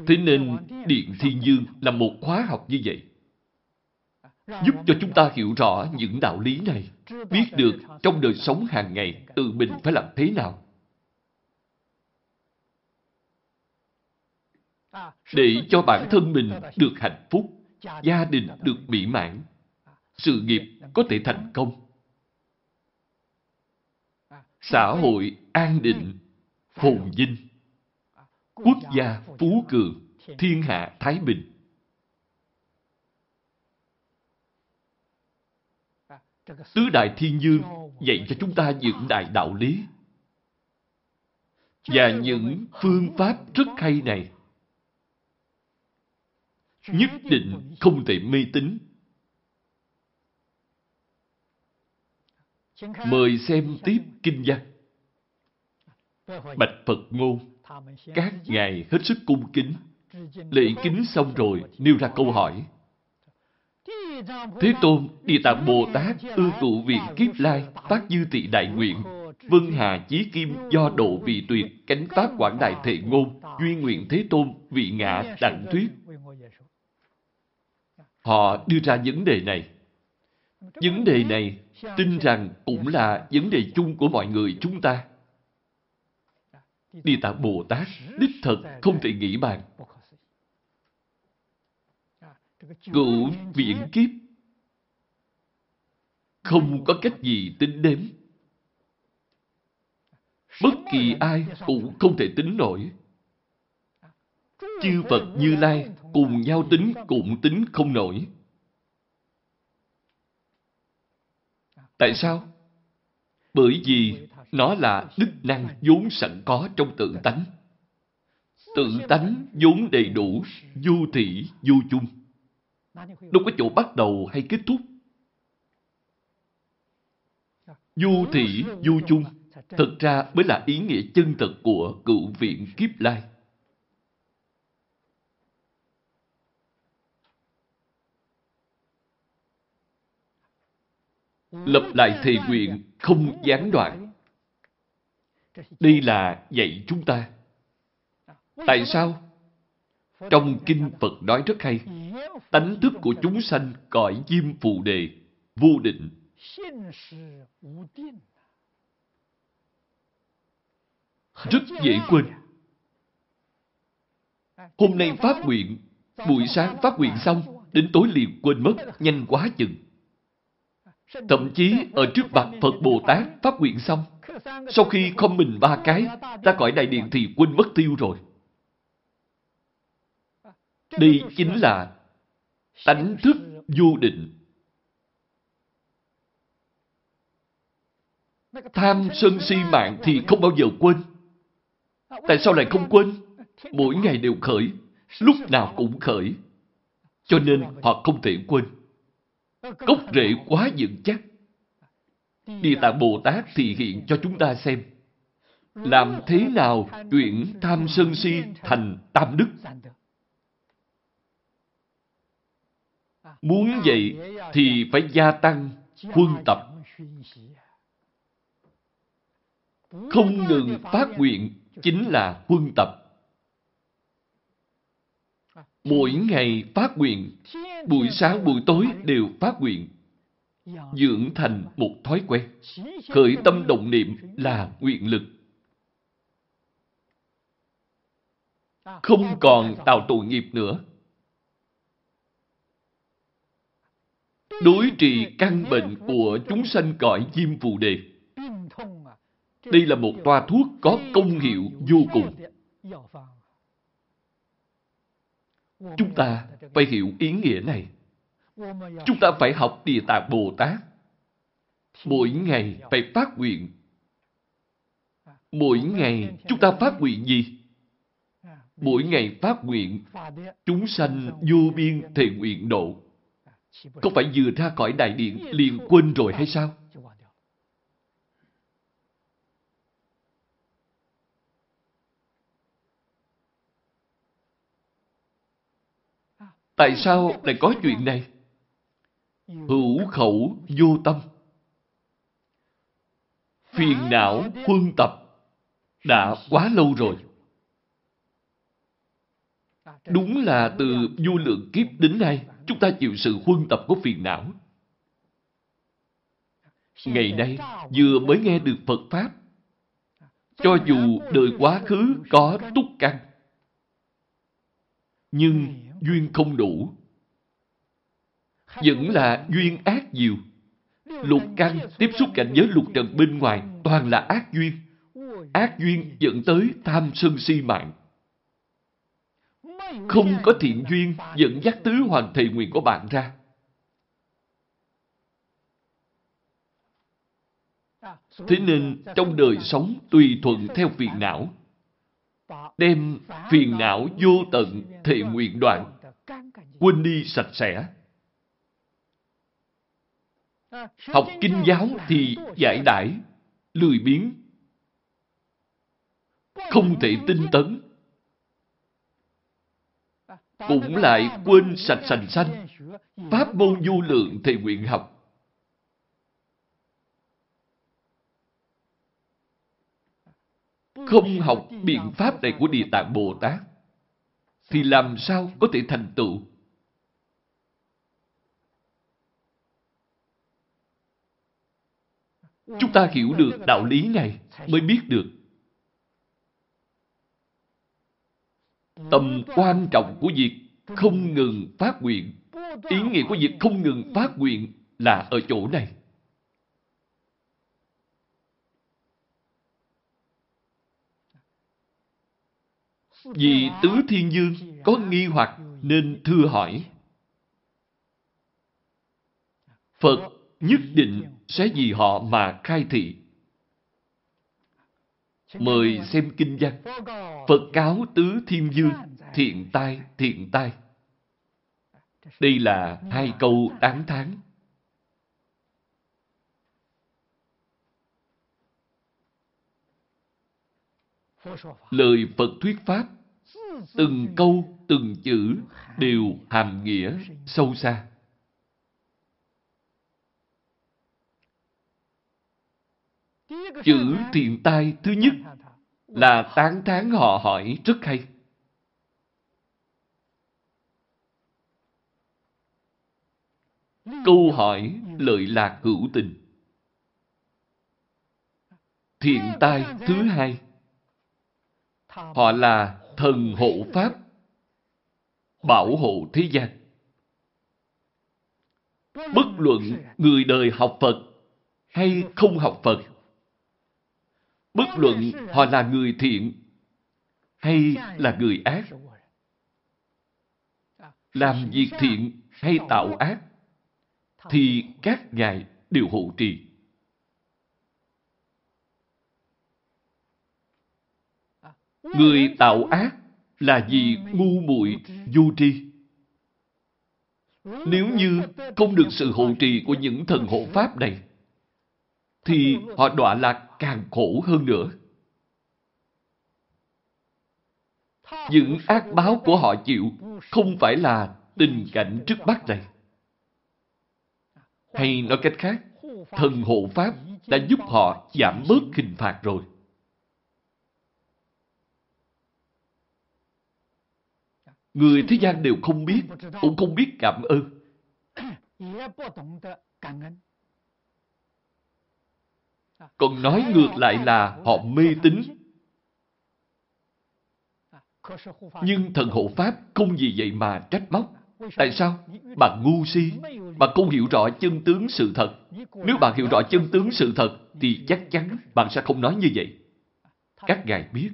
Thế nên Điện Thiên Dương là một khóa học như vậy giúp cho chúng ta hiểu rõ những đạo lý này, biết được trong đời sống hàng ngày tự mình phải làm thế nào. Để cho bản thân mình được hạnh phúc, gia đình được mỹ mãn, sự nghiệp có thể thành công, xã hội an định, phồn vinh, quốc gia phú cường, thiên hạ thái bình. Tứ Đại Thiên Dương dạy cho chúng ta những đại đạo lý. Và những phương pháp rất hay này nhất định không thể mê tín. Mời xem tiếp kinh văn. Bạch Phật ngôn, các ngài hết sức cung kính. Lễ kính xong rồi, nêu ra câu hỏi. Thế Tôn, Địa Tạng Bồ Tát, ư tụ viện kiếp lai, phát dư tị đại nguyện, vân hà chí kim do độ vị tuyệt, cánh tác quảng đại thệ ngôn, duy nguyện Thế Tôn, vị ngã đặng thuyết. Họ đưa ra vấn đề này. Vấn đề này tin rằng cũng là vấn đề chung của mọi người chúng ta. Địa Tạng Bồ Tát đích thật không thể nghĩ bàn. Cửu viện kiếp không có cách gì tính đếm. Bất kỳ ai cũng không thể tính nổi. Chư Phật Như Lai cùng nhau tính cũng tính không nổi. Tại sao? Bởi vì nó là đức năng vốn sẵn có trong tự tánh. Tự tánh vốn đầy đủ, vô thị, vô chung. Đâu có chỗ bắt đầu hay kết thúc. Du thị, du chung, thật ra mới là ý nghĩa chân thật của cựu viện kiếp lai. Lập lại thề nguyện không gián đoạn. Đây là dạy chúng ta. Tại sao? Trong Kinh Phật nói rất hay, tánh thức của chúng sanh cõi diêm phù đề, vô định. Rất dễ quên. Hôm nay phát nguyện, buổi sáng phát nguyện xong, đến tối liền quên mất, nhanh quá chừng. Thậm chí ở trước mặt Phật Bồ Tát phát nguyện xong, sau khi không mình ba cái, ta khỏi đại điện thì quên mất tiêu rồi. Đây chính là tánh thức vô định. Tham sân si mạng thì không bao giờ quên. Tại sao lại không quên? Mỗi ngày đều khởi. lúc nào cũng khởi. Cho nên họ không thể quên. Gốc rễ quá vững chắc. Địa Tạng Bồ Tát thì hiện cho chúng ta xem. Làm thế nào chuyển tham sân si thành tam đức? Muốn vậy thì phải gia tăng quân tập. Không ngừng phát nguyện chính là quân tập. Mỗi ngày phát nguyện, buổi sáng buổi tối đều phát nguyện. Dưỡng thành một thói quen. Khởi tâm động niệm là nguyện lực. Không còn tạo tội nghiệp nữa. Đối trị căn bệnh của chúng sanh cõi chim phù đề. Đây là một toa thuốc có công hiệu vô cùng. Chúng ta phải hiểu ý nghĩa này. Chúng ta phải học Địa Tạng Bồ Tát. Mỗi ngày phải phát nguyện. Mỗi ngày chúng ta phát nguyện gì? Mỗi ngày phát nguyện, chúng sanh vô biên thề nguyện độ. Có phải vừa ra khỏi đại điện liền quên rồi hay sao? Tại sao lại có chuyện này? Hữu khẩu vô tâm. Phiền não huân tập đã quá lâu rồi. Đúng là từ vô lượng kiếp đến nay, chúng ta chịu sự huân tập của phiền não. Ngày nay, vừa mới nghe được Phật Pháp, cho dù đời quá khứ có túc căn, nhưng duyên không đủ. Vẫn là duyên ác nhiều. Lục căn tiếp xúc cảnh giới lục trần bên ngoài toàn là ác duyên. Ác duyên dẫn tới tham sân si mạng. Không có thiện duyên dẫn dắt tứ hoàn thầy nguyện của bạn ra. Thế nên trong đời sống tùy thuận theo phiền não, đem phiền não vô tận thệ nguyện đoạn, quên đi sạch sẽ. Học kinh giáo thì giải đãi, lười biếng, không thể tinh tấn, cũng lại quên sạch sành xanh, pháp môn du lượng thệ nguyện học. Không học biện pháp này của Địa Tạng Bồ Tát, thì làm sao có thể thành tựu? Chúng ta hiểu được đạo lý này mới biết được tầm quan trọng của việc không ngừng phát nguyện. Ý nghĩa của việc không ngừng phát nguyện là ở chỗ này. Vì Tứ Thiên Dương có nghi hoặc nên thưa hỏi. Phật nhất định sẽ vì họ mà khai thị. Mời xem kinh văn. Phật cáo tứ thiên dương, thiện tai, thiện tai. Đây là hai câu đáng thán. Lời Phật thuyết Pháp, từng câu, từng chữ đều hàm nghĩa sâu xa. Chữ thiện tai thứ nhất là tán thán họ hỏi rất hay. Câu hỏi lợi lạc hữu tình. Thiện tai thứ hai. Họ là thần hộ pháp, bảo hộ thế gian. Bất luận người đời học Phật hay không học Phật, Bất luận họ là người thiện hay là người ác. Làm việc thiện hay tạo ác thì các ngài đều hộ trì. Người tạo ác là vì ngu muội vô tri. Nếu như không được sự hộ trì của những thần hộ pháp này, thì họ đọa lạc càng khổ hơn nữa. Những ác báo của họ chịu không phải là tình cảnh trước mắt này. Hay nói cách khác, thần hộ pháp đã giúp họ giảm bớt hình phạt rồi. Người thế gian đều không biết, cũng không biết cảm ơn. Còn nói ngược lại là họ mê tín. Nhưng thần hộ Pháp không vì vậy mà trách móc. Tại sao? Bạn ngu si, bạn không hiểu rõ chân tướng sự thật. Nếu bạn hiểu rõ chân tướng sự thật, thì chắc chắn bạn sẽ không nói như vậy. Các ngài biết,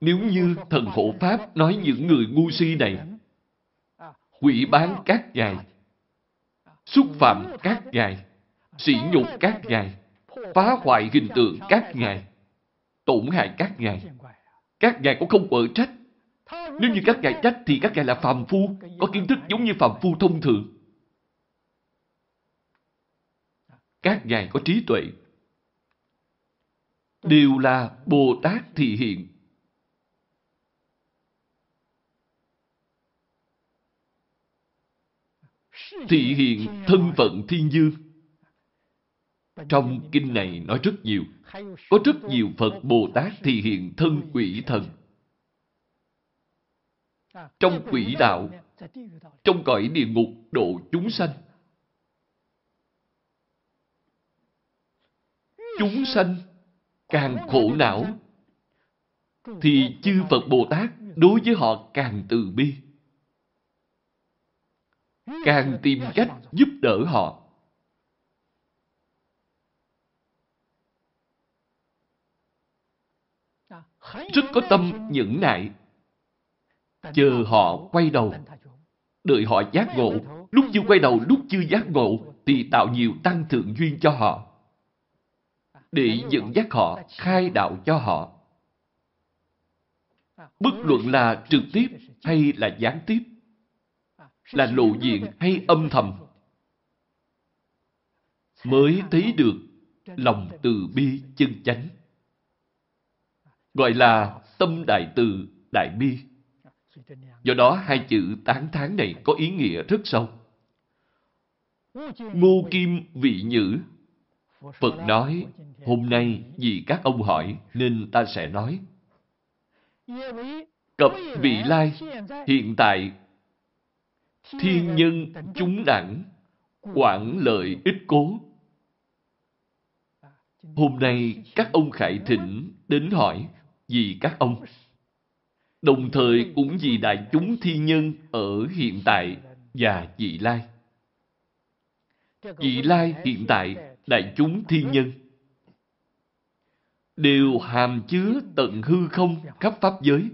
nếu như thần hộ Pháp nói những người ngu si này, quỷ bán các ngài, xúc phạm các ngài, sỉ nhục các ngài, phá hoại hình tượng các ngài, tổn hại các ngài. Các ngài cũng không quở trách. Nếu như các ngài trách thì các ngài là phàm phu, có kiến thức giống như phàm phu thông thường. Các ngài có trí tuệ. Đều là Bồ Tát thị hiện. Thị hiện thân phận thiên dương. Trong kinh này nói rất nhiều. Có rất nhiều Phật Bồ Tát thị hiện thân quỷ thần. Trong quỷ đạo, trong cõi địa ngục độ chúng sanh. Chúng sanh càng khổ não, thì chư Phật Bồ Tát đối với họ càng từ bi. Càng tìm cách giúp đỡ họ. rất có tâm nhẫn nại. Chờ họ quay đầu, đợi họ giác ngộ. Lúc chưa quay đầu, lúc chưa giác ngộ, thì tạo nhiều tăng thượng duyên cho họ. Để dẫn dắt họ, khai đạo cho họ. Bất luận là trực tiếp hay là gián tiếp, là lộ diện hay âm thầm, mới thấy được lòng từ bi chân chánh gọi là tâm đại từ, đại bi. Do đó hai chữ tán thán này có ý nghĩa rất sâu. Ngô Kim Vị Nhữ Phật nói, hôm nay vì các ông hỏi nên ta sẽ nói. Cập vị lai, hiện tại, thiên nhân chúng đẳng, quản lợi ích cố. Hôm nay các ông khải thịnh đến hỏi vì các ông. Đồng thời cũng vì đại chúng thi nhân ở hiện tại và vị lai. Vị lai hiện tại, đại chúng thi nhân đều hàm chứa tận hư không khắp pháp giới.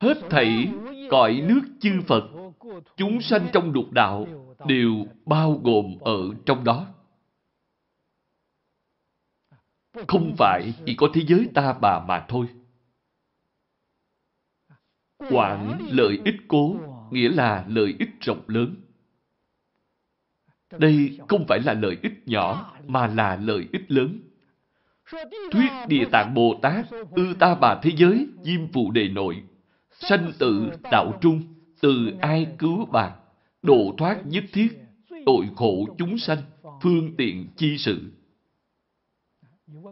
Hết thảy cõi nước chư Phật, chúng sanh trong lục đạo đều bao gồm ở trong đó. Không phải chỉ có thế giới ta bà mà thôi. Quảng lợi ích cố, nghĩa là lợi ích rộng lớn. Đây không phải là lợi ích nhỏ, mà là lợi ích lớn. Thuyết Địa Tạng Bồ Tát, ư ta bà thế giới, diêm phụ đề nội, sanh tự đạo trung, từ ai cứu bạn độ thoát nhất thiết, tội khổ chúng sanh, phương tiện chi sự.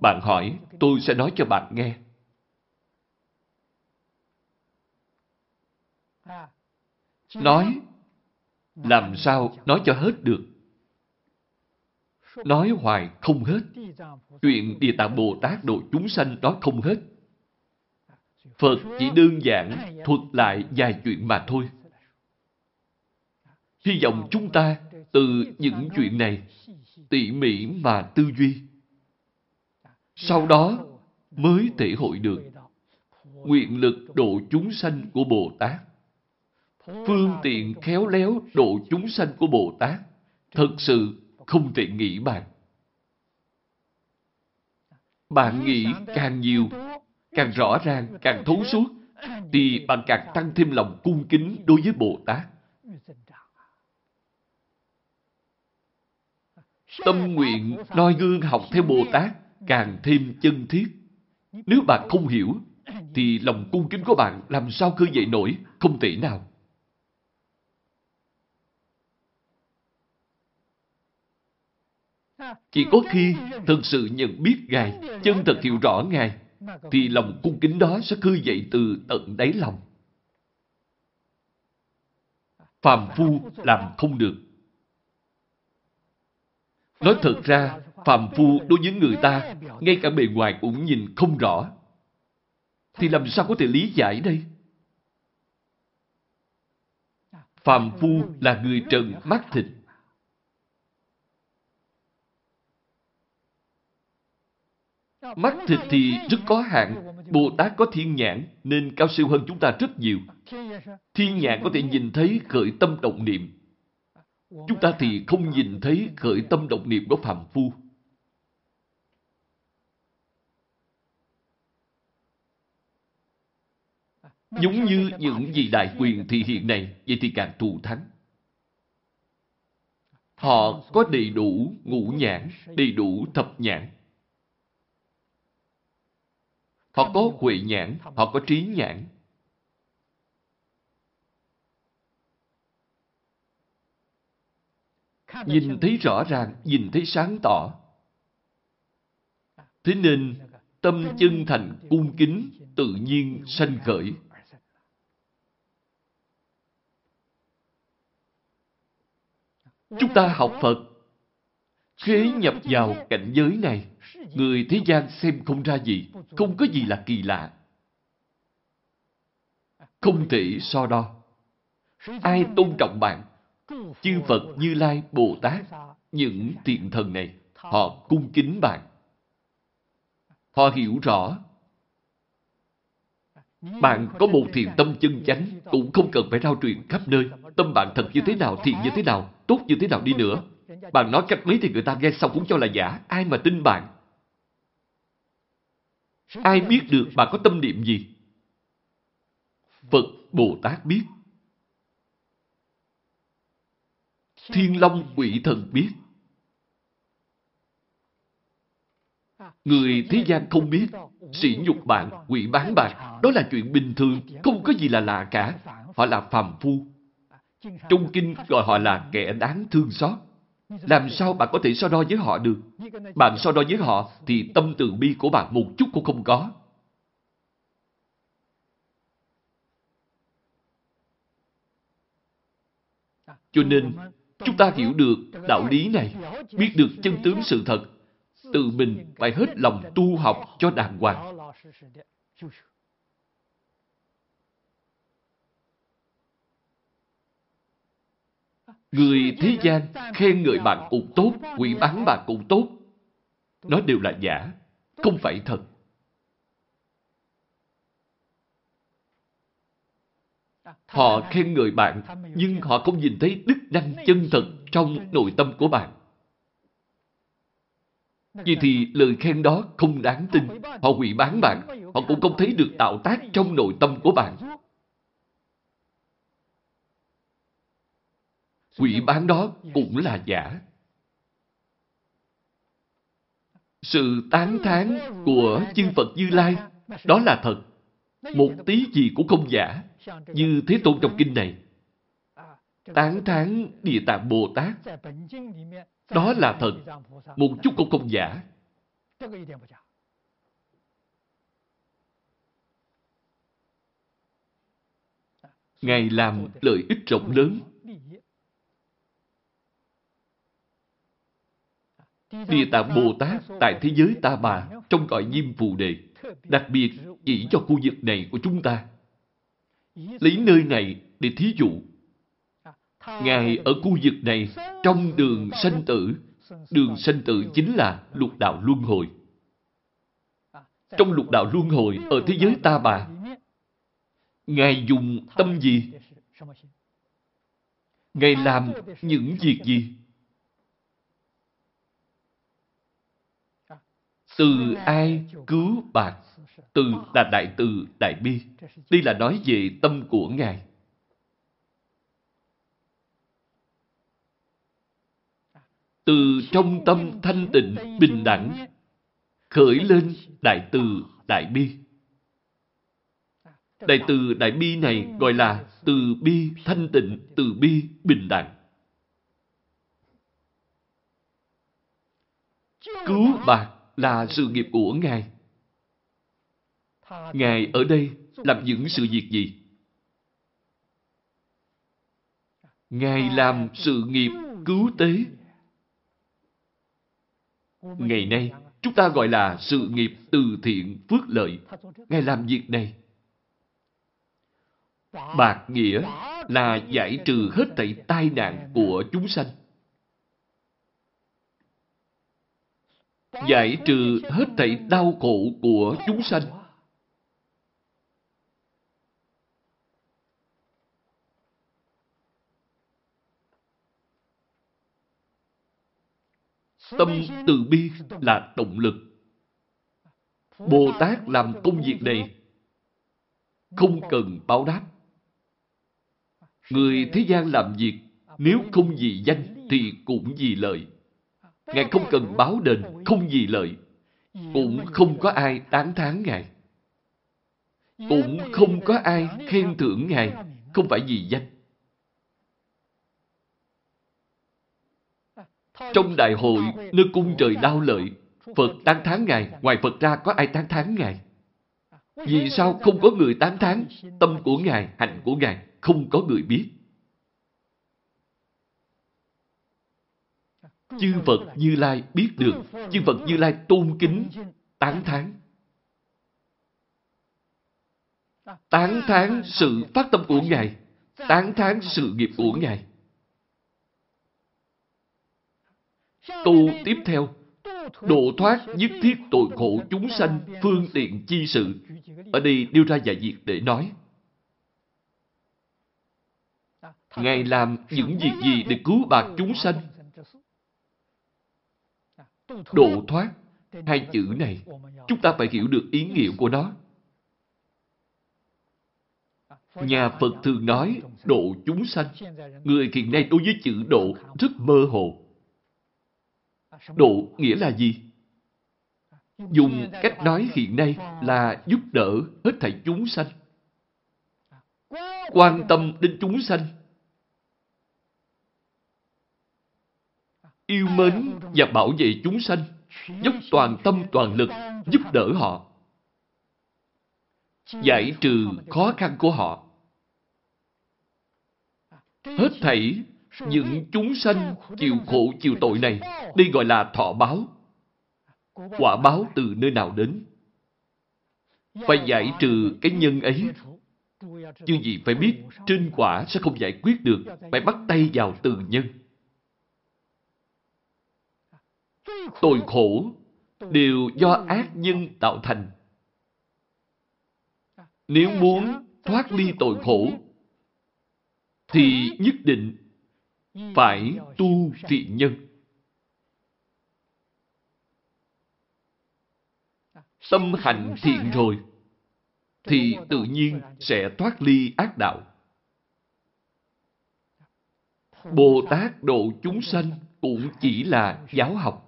Bạn hỏi, tôi sẽ nói cho bạn nghe. Nói, làm sao nói cho hết được? Nói hoài không hết. Chuyện Địa Tạng Bồ Tát độ chúng sanh nói không hết. Phật chỉ đơn giản thuật lại vài chuyện mà thôi. Hy vọng chúng ta từ những chuyện này tỉ mỉ mà tư duy sau đó mới thể hội được nguyện lực độ chúng sanh của Bồ Tát. Phương tiện khéo léo độ chúng sanh của Bồ Tát thật sự không thể nghĩ bàn. Bạn nghĩ càng nhiều, càng rõ ràng, càng thấu suốt, thì bạn càng tăng thêm lòng cung kính đối với Bồ Tát. Tâm nguyện noi gương học theo Bồ Tát càng thêm chân thiết. Nếu bạn không hiểu, thì lòng cung kính của bạn làm sao khơi dậy nổi, không thể nào. Chỉ có khi thực sự nhận biết Ngài, chân thật hiểu rõ Ngài, thì lòng cung kính đó sẽ khơi dậy từ tận đáy lòng. Phàm phu làm không được. Nói thật ra, phàm phu đối với người ta, ngay cả bề ngoài cũng nhìn không rõ. Thì làm sao có thể lý giải đây? Phàm phu là người trần mắt thịt. Mắt thịt thì rất có hạn. Bồ Tát có thiên nhãn nên cao siêu hơn chúng ta rất nhiều. Thiên nhãn có thể nhìn thấy khởi tâm động niệm. Chúng ta thì không nhìn thấy khởi tâm động niệm của phàm phu. Giống như những gì đại quyền thì hiện nay, vậy thì càng thù thắng. Họ có đầy đủ ngũ nhãn, đầy đủ thập nhãn. Họ có huệ nhãn, họ có trí nhãn. Nhìn thấy rõ ràng, nhìn thấy sáng tỏ. Thế nên, tâm chân thành cung kính tự nhiên sanh khởi. Chúng ta học Phật, khế nhập vào cảnh giới này, người thế gian xem không ra gì, không có gì là kỳ lạ. Không thể so đo. Ai tôn trọng bạn? Chư Phật, Như Lai, Bồ Tát, những thiện thần này, họ cung kính bạn. Họ hiểu rõ. Bạn có một thiện tâm chân chánh, cũng không cần phải rao truyền khắp nơi. Tâm bạn thật như thế nào, thiện như thế nào, tốt như thế nào đi nữa. Bạn nói cách mấy thì người ta nghe xong cũng cho là giả. Ai mà tin bạn? Ai biết được bạn có tâm niệm gì? Phật Bồ Tát biết. Thiên Long quỷ thần biết. Người thế gian không biết, sỉ nhục bạn, quỷ bán bạn, đó là chuyện bình thường, không có gì là lạ cả. Họ là phàm phu. Trong kinh gọi họ là kẻ đáng thương xót. Làm sao bạn có thể so đo với họ được? Bạn so đo với họ thì tâm từ bi của bạn một chút cũng không có. Cho nên, chúng ta hiểu được đạo lý này, biết được chân tướng sự thật, tự mình phải hết lòng tu học cho đàng hoàng. Người thế gian khen ngợi bạn cũng tốt, quỷ bán bạn cũng tốt. Nó đều là giả, không phải thật. Họ khen ngợi bạn, nhưng họ không nhìn thấy đức năng chân thật trong nội tâm của bạn. Vì thì lời khen đó không đáng tin. Họ hủy bán bạn, họ cũng không thấy được tạo tác trong nội tâm của bạn. Quỷ bán đó cũng là giả. Sự tán thán của chư Phật Như Lai, đó là thật. Một tí gì cũng không giả. Như Thế Tôn trong kinh này. Tán thán Địa Tạng Bồ Tát. Đó là thật. Một chút cũng không giả. Ngài làm lợi ích rộng lớn Địa Tạng Bồ Tát tại thế giới Ta Bà trong gọi Diêm Phù Đề đặc biệt, chỉ cho khu vực này của chúng ta. Lấy nơi này để thí dụ. Ngài ở khu vực này, trong đường sanh tử. Đường sanh tử chính là lục đạo luân hồi. Trong lục đạo luân hồi ở thế giới Ta Bà, Ngài dùng tâm gì? Ngài làm những việc gì? Từ ai cứu bạc? Từ là đại từ, đại bi. Đây là nói về tâm của Ngài. Từ trong tâm thanh tịnh, bình đẳng, khởi lên đại từ, đại bi. Đại từ, đại bi này gọi là từ bi, thanh tịnh, từ bi, bình đẳng. Cứu bạc là sự nghiệp của Ngài. Ngài ở đây làm những sự việc gì? Ngài làm sự nghiệp cứu tế. Ngày nay, chúng ta gọi là sự nghiệp từ thiện phước lợi. Ngài làm việc này. Bạc nghĩa là giải trừ hết thảy tai nạn của chúng sanh. Giải trừ hết thảy đau khổ của chúng sanh. Tâm từ bi là động lực. Bồ Tát làm công việc này không cần báo đáp. Người thế gian làm việc, nếu không vì danh thì cũng vì lợi. Ngài không cần báo đền, không gì lợi. Cũng không có ai tán thán Ngài. Cũng không có ai khen thưởng Ngài, không phải vì danh. Trong đại hội, nơi cung trời đau lợi, Phật tán thán Ngài, ngoài Phật ra có ai tán thán Ngài? Vì sao không có người tán thán tâm của Ngài, hạnh của Ngài, không có người biết? Chư Phật Như Lai biết được, chư Phật Như Lai tôn kính, tán thán. Tán thán sự phát tâm của Ngài, tán thán sự nghiệp của Ngài. Tu tiếp theo, độ thoát nhất thiết tội khổ chúng sanh phương tiện chi sự. Ở đây đưa ra vài việc để nói. Ngài làm những việc gì để cứu bạc chúng sanh? Độ thoát, hai chữ này, chúng ta phải hiểu được ý nghĩa của nó. Nhà Phật thường nói độ chúng sanh. Người hiện nay đối với chữ độ rất mơ hồ. Độ nghĩa là gì? Dùng cách nói hiện nay là giúp đỡ hết thảy chúng sanh. Quan tâm đến chúng sanh. Yêu mến và bảo vệ chúng sanh. Dốc toàn tâm toàn lực giúp đỡ họ. Giải trừ khó khăn của họ. Hết thảy những chúng sanh chịu khổ chịu tội này, đây gọi là thọ báo. Quả báo từ nơi nào đến? Phải giải trừ cái nhân ấy. Chứ gì phải biết, trên quả sẽ không giải quyết được, phải bắt tay vào từ nhân. Tội khổ đều do ác nhân tạo thành. Nếu muốn thoát ly tội khổ, thì nhất định phải tu thiện nhân. Tâm hành thiện rồi, thì tự nhiên sẽ thoát ly ác đạo. Bồ Tát độ chúng sanh cũng chỉ là giáo học.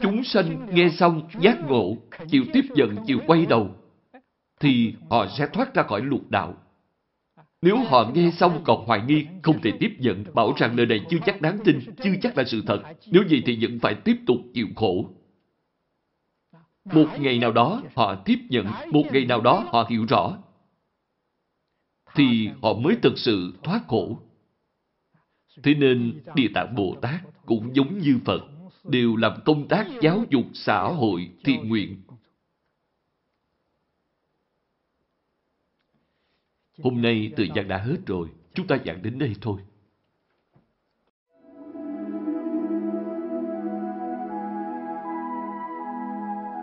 Chúng sanh nghe xong giác ngộ, chịu tiếp nhận, chịu quay đầu, thì họ sẽ thoát ra khỏi lục đạo. Nếu họ nghe xong còn hoài nghi, không thể tiếp nhận, bảo rằng lời này chưa chắc đáng tin, chưa chắc là sự thật. Nếu vậy thì vẫn phải tiếp tục chịu khổ. Một ngày nào đó họ tiếp nhận, một ngày nào đó họ hiểu rõ, thì họ mới thực sự thoát khổ. Thế nên Địa Tạng Bồ Tát cũng giống như Phật, đều làm công tác giáo dục xã hội thiện nguyện. Hôm nay thời gian đã hết rồi, chúng ta giảng đến đây thôi.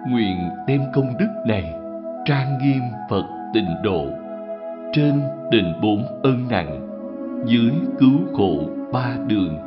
Nguyện đem công đức này trang nghiêm Phật tịnh độ. Trên đền bốn ân nặng dưới cứu khổ ba đường